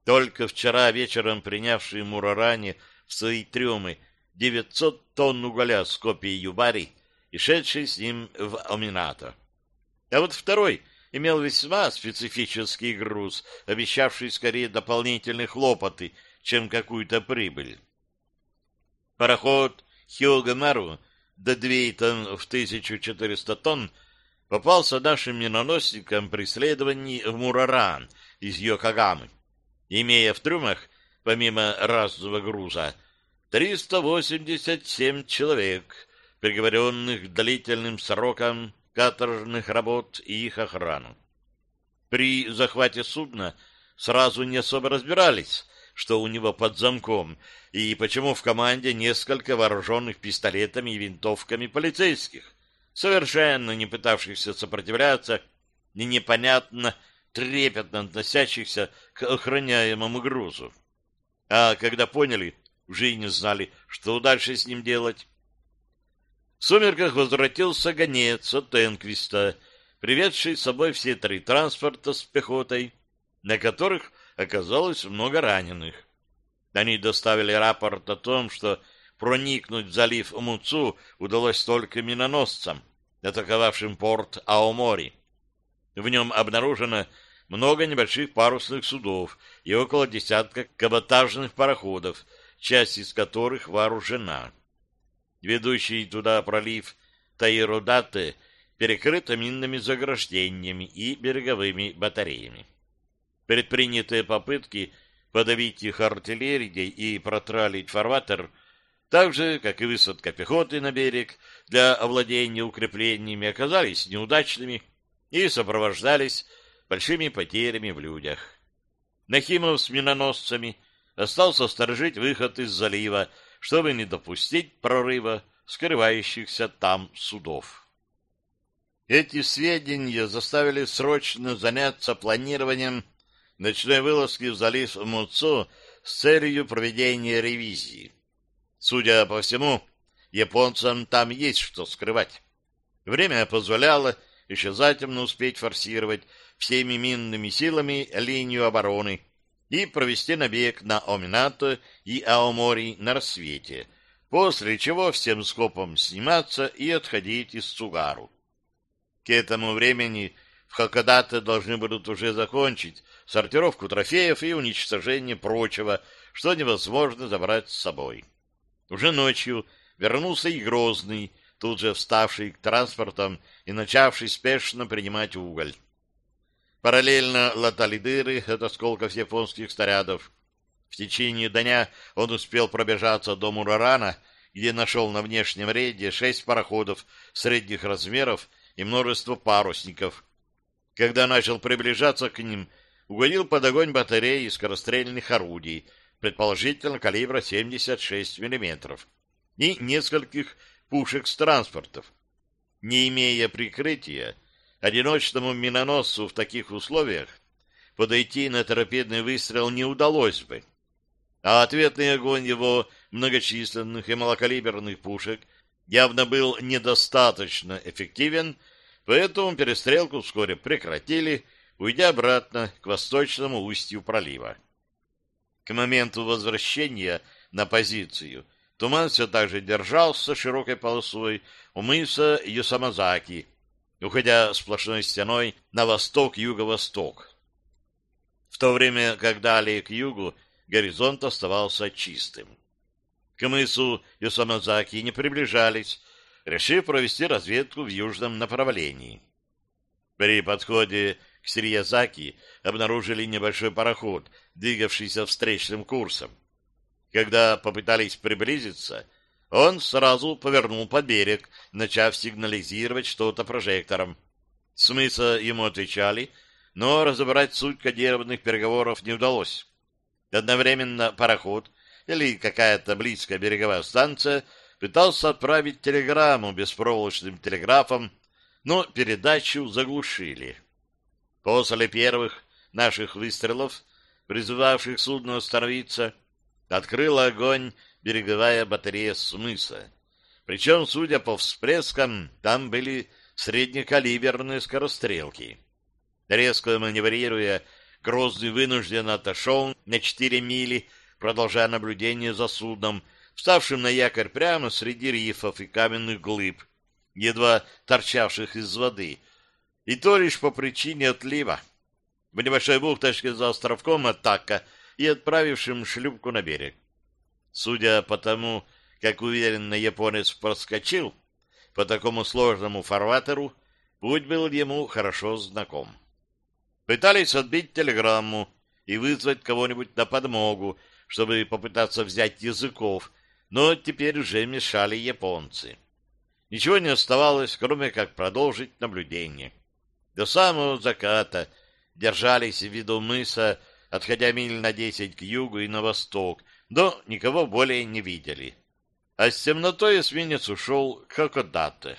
только вчера вечером принявший Мурарани в свои трюмы 900 тонн угля с копией Юбари и шедший с ним в Оминато. А вот второй имел весьма специфический груз, обещавший скорее дополнительные хлопоты, чем какую-то прибыль. Пароход Хиогамару до Двейтон в 1400 тонн попался нашим миноносникам при следовании в Мураран из Йокогамы, имея в трюмах, помимо разного груза, 387 человек, приговоренных к длительным срокам каторжных работ и их охрану. При захвате судна сразу не особо разбирались, что у него под замком, и почему в команде несколько вооруженных пистолетами и винтовками полицейских, совершенно не пытавшихся сопротивляться и непонятно трепетно относящихся к охраняемому грузу. А когда поняли, уже и не знали, что дальше с ним делать. В сумерках возвратился гонец от Энквиста, приведший с собой все три транспорта с пехотой, на которых оказалось много раненых. Они доставили рапорт о том, что проникнуть в залив Муцу удалось только миноносцам, атаковавшим порт Аомори. В нем обнаружено много небольших парусных судов и около десятка каботажных пароходов, часть из которых вооружена. Ведущий туда пролив Таиродаты перекрыт минными заграждениями и береговыми батареями. Предпринятые попытки подавить их артиллерией и протралить фарватер, так же, как и высадка пехоты на берег для овладения укреплениями, оказались неудачными и сопровождались большими потерями в людях. Нахимов с миноносцами остался сторожить выход из залива, чтобы не допустить прорыва скрывающихся там судов. Эти сведения заставили срочно заняться планированием ночной вылазки в залив Муцу с целью проведения ревизии. Судя по всему, японцам там есть что скрывать. Время позволяло еще затемно успеть форсировать всеми минными силами линию обороны и провести набег на Оминато и Аомори на рассвете, после чего всем скопом сниматься и отходить из Цугару. К этому времени в Хакодате должны будут уже закончить сортировку трофеев и уничтожение прочего, что невозможно забрать с собой. Уже ночью вернулся и Грозный, тут же вставший к транспортам и начавший спешно принимать уголь. Параллельно латали дыры от осколков японских снарядов. В течение дня он успел пробежаться до Мурарана, где нашел на внешнем рейде шесть пароходов средних размеров и множество парусников. Когда начал приближаться к ним, угодил под огонь батареи скорострельных орудий, предположительно калибра 76 мм, и нескольких пушек с транспортов. Не имея прикрытия, Одиночному миноносцу в таких условиях подойти на торпедный выстрел не удалось бы, а ответный огонь его многочисленных и малокалиберных пушек явно был недостаточно эффективен, поэтому перестрелку вскоре прекратили, уйдя обратно к восточному устью пролива. К моменту возвращения на позицию туман все так же держался широкой полосой у мыса Юсамазаки, уходя сплошной стеной на восток-юго-восток. В то время, как далее к югу, горизонт оставался чистым. К мысу Юсамазаки не приближались, решив провести разведку в южном направлении. При подходе к Сириязаки обнаружили небольшой пароход, двигавшийся встречным курсом. Когда попытались приблизиться, он сразу повернул под берег, начав сигнализировать что-то прожектором. Смысла ему отвечали, но разобрать суть кодированных переговоров не удалось. Одновременно пароход или какая-то близкая береговая станция пытался отправить телеграмму беспроволочным телеграфом, но передачу заглушили. После первых наших выстрелов, призывавших судно остановиться, открыла огонь береговая батарея «Смыса». Причем, судя по всплескам, там были среднекалиберные скорострелки. Резко маневрируя, Грозный вынужденно отошел на четыре мили, продолжая наблюдение за судном, вставшим на якорь прямо среди рифов и каменных глыб, едва торчавших из воды, и то лишь по причине отлива. В небольшой бухточке за островком атака и отправившим шлюпку на берег. Судя по тому, как уверенно японец проскочил по такому сложному фарватеру, путь был ему хорошо знаком. Пытались отбить телеграмму и вызвать кого-нибудь на подмогу, чтобы попытаться взять языков, но теперь уже мешали японцы. Ничего не оставалось, кроме как продолжить наблюдение. До самого заката держались в виду мыса, отходя миль на десять к югу и на восток, но никого более не видели. А с темнотой эсминец ушел к Хакодате.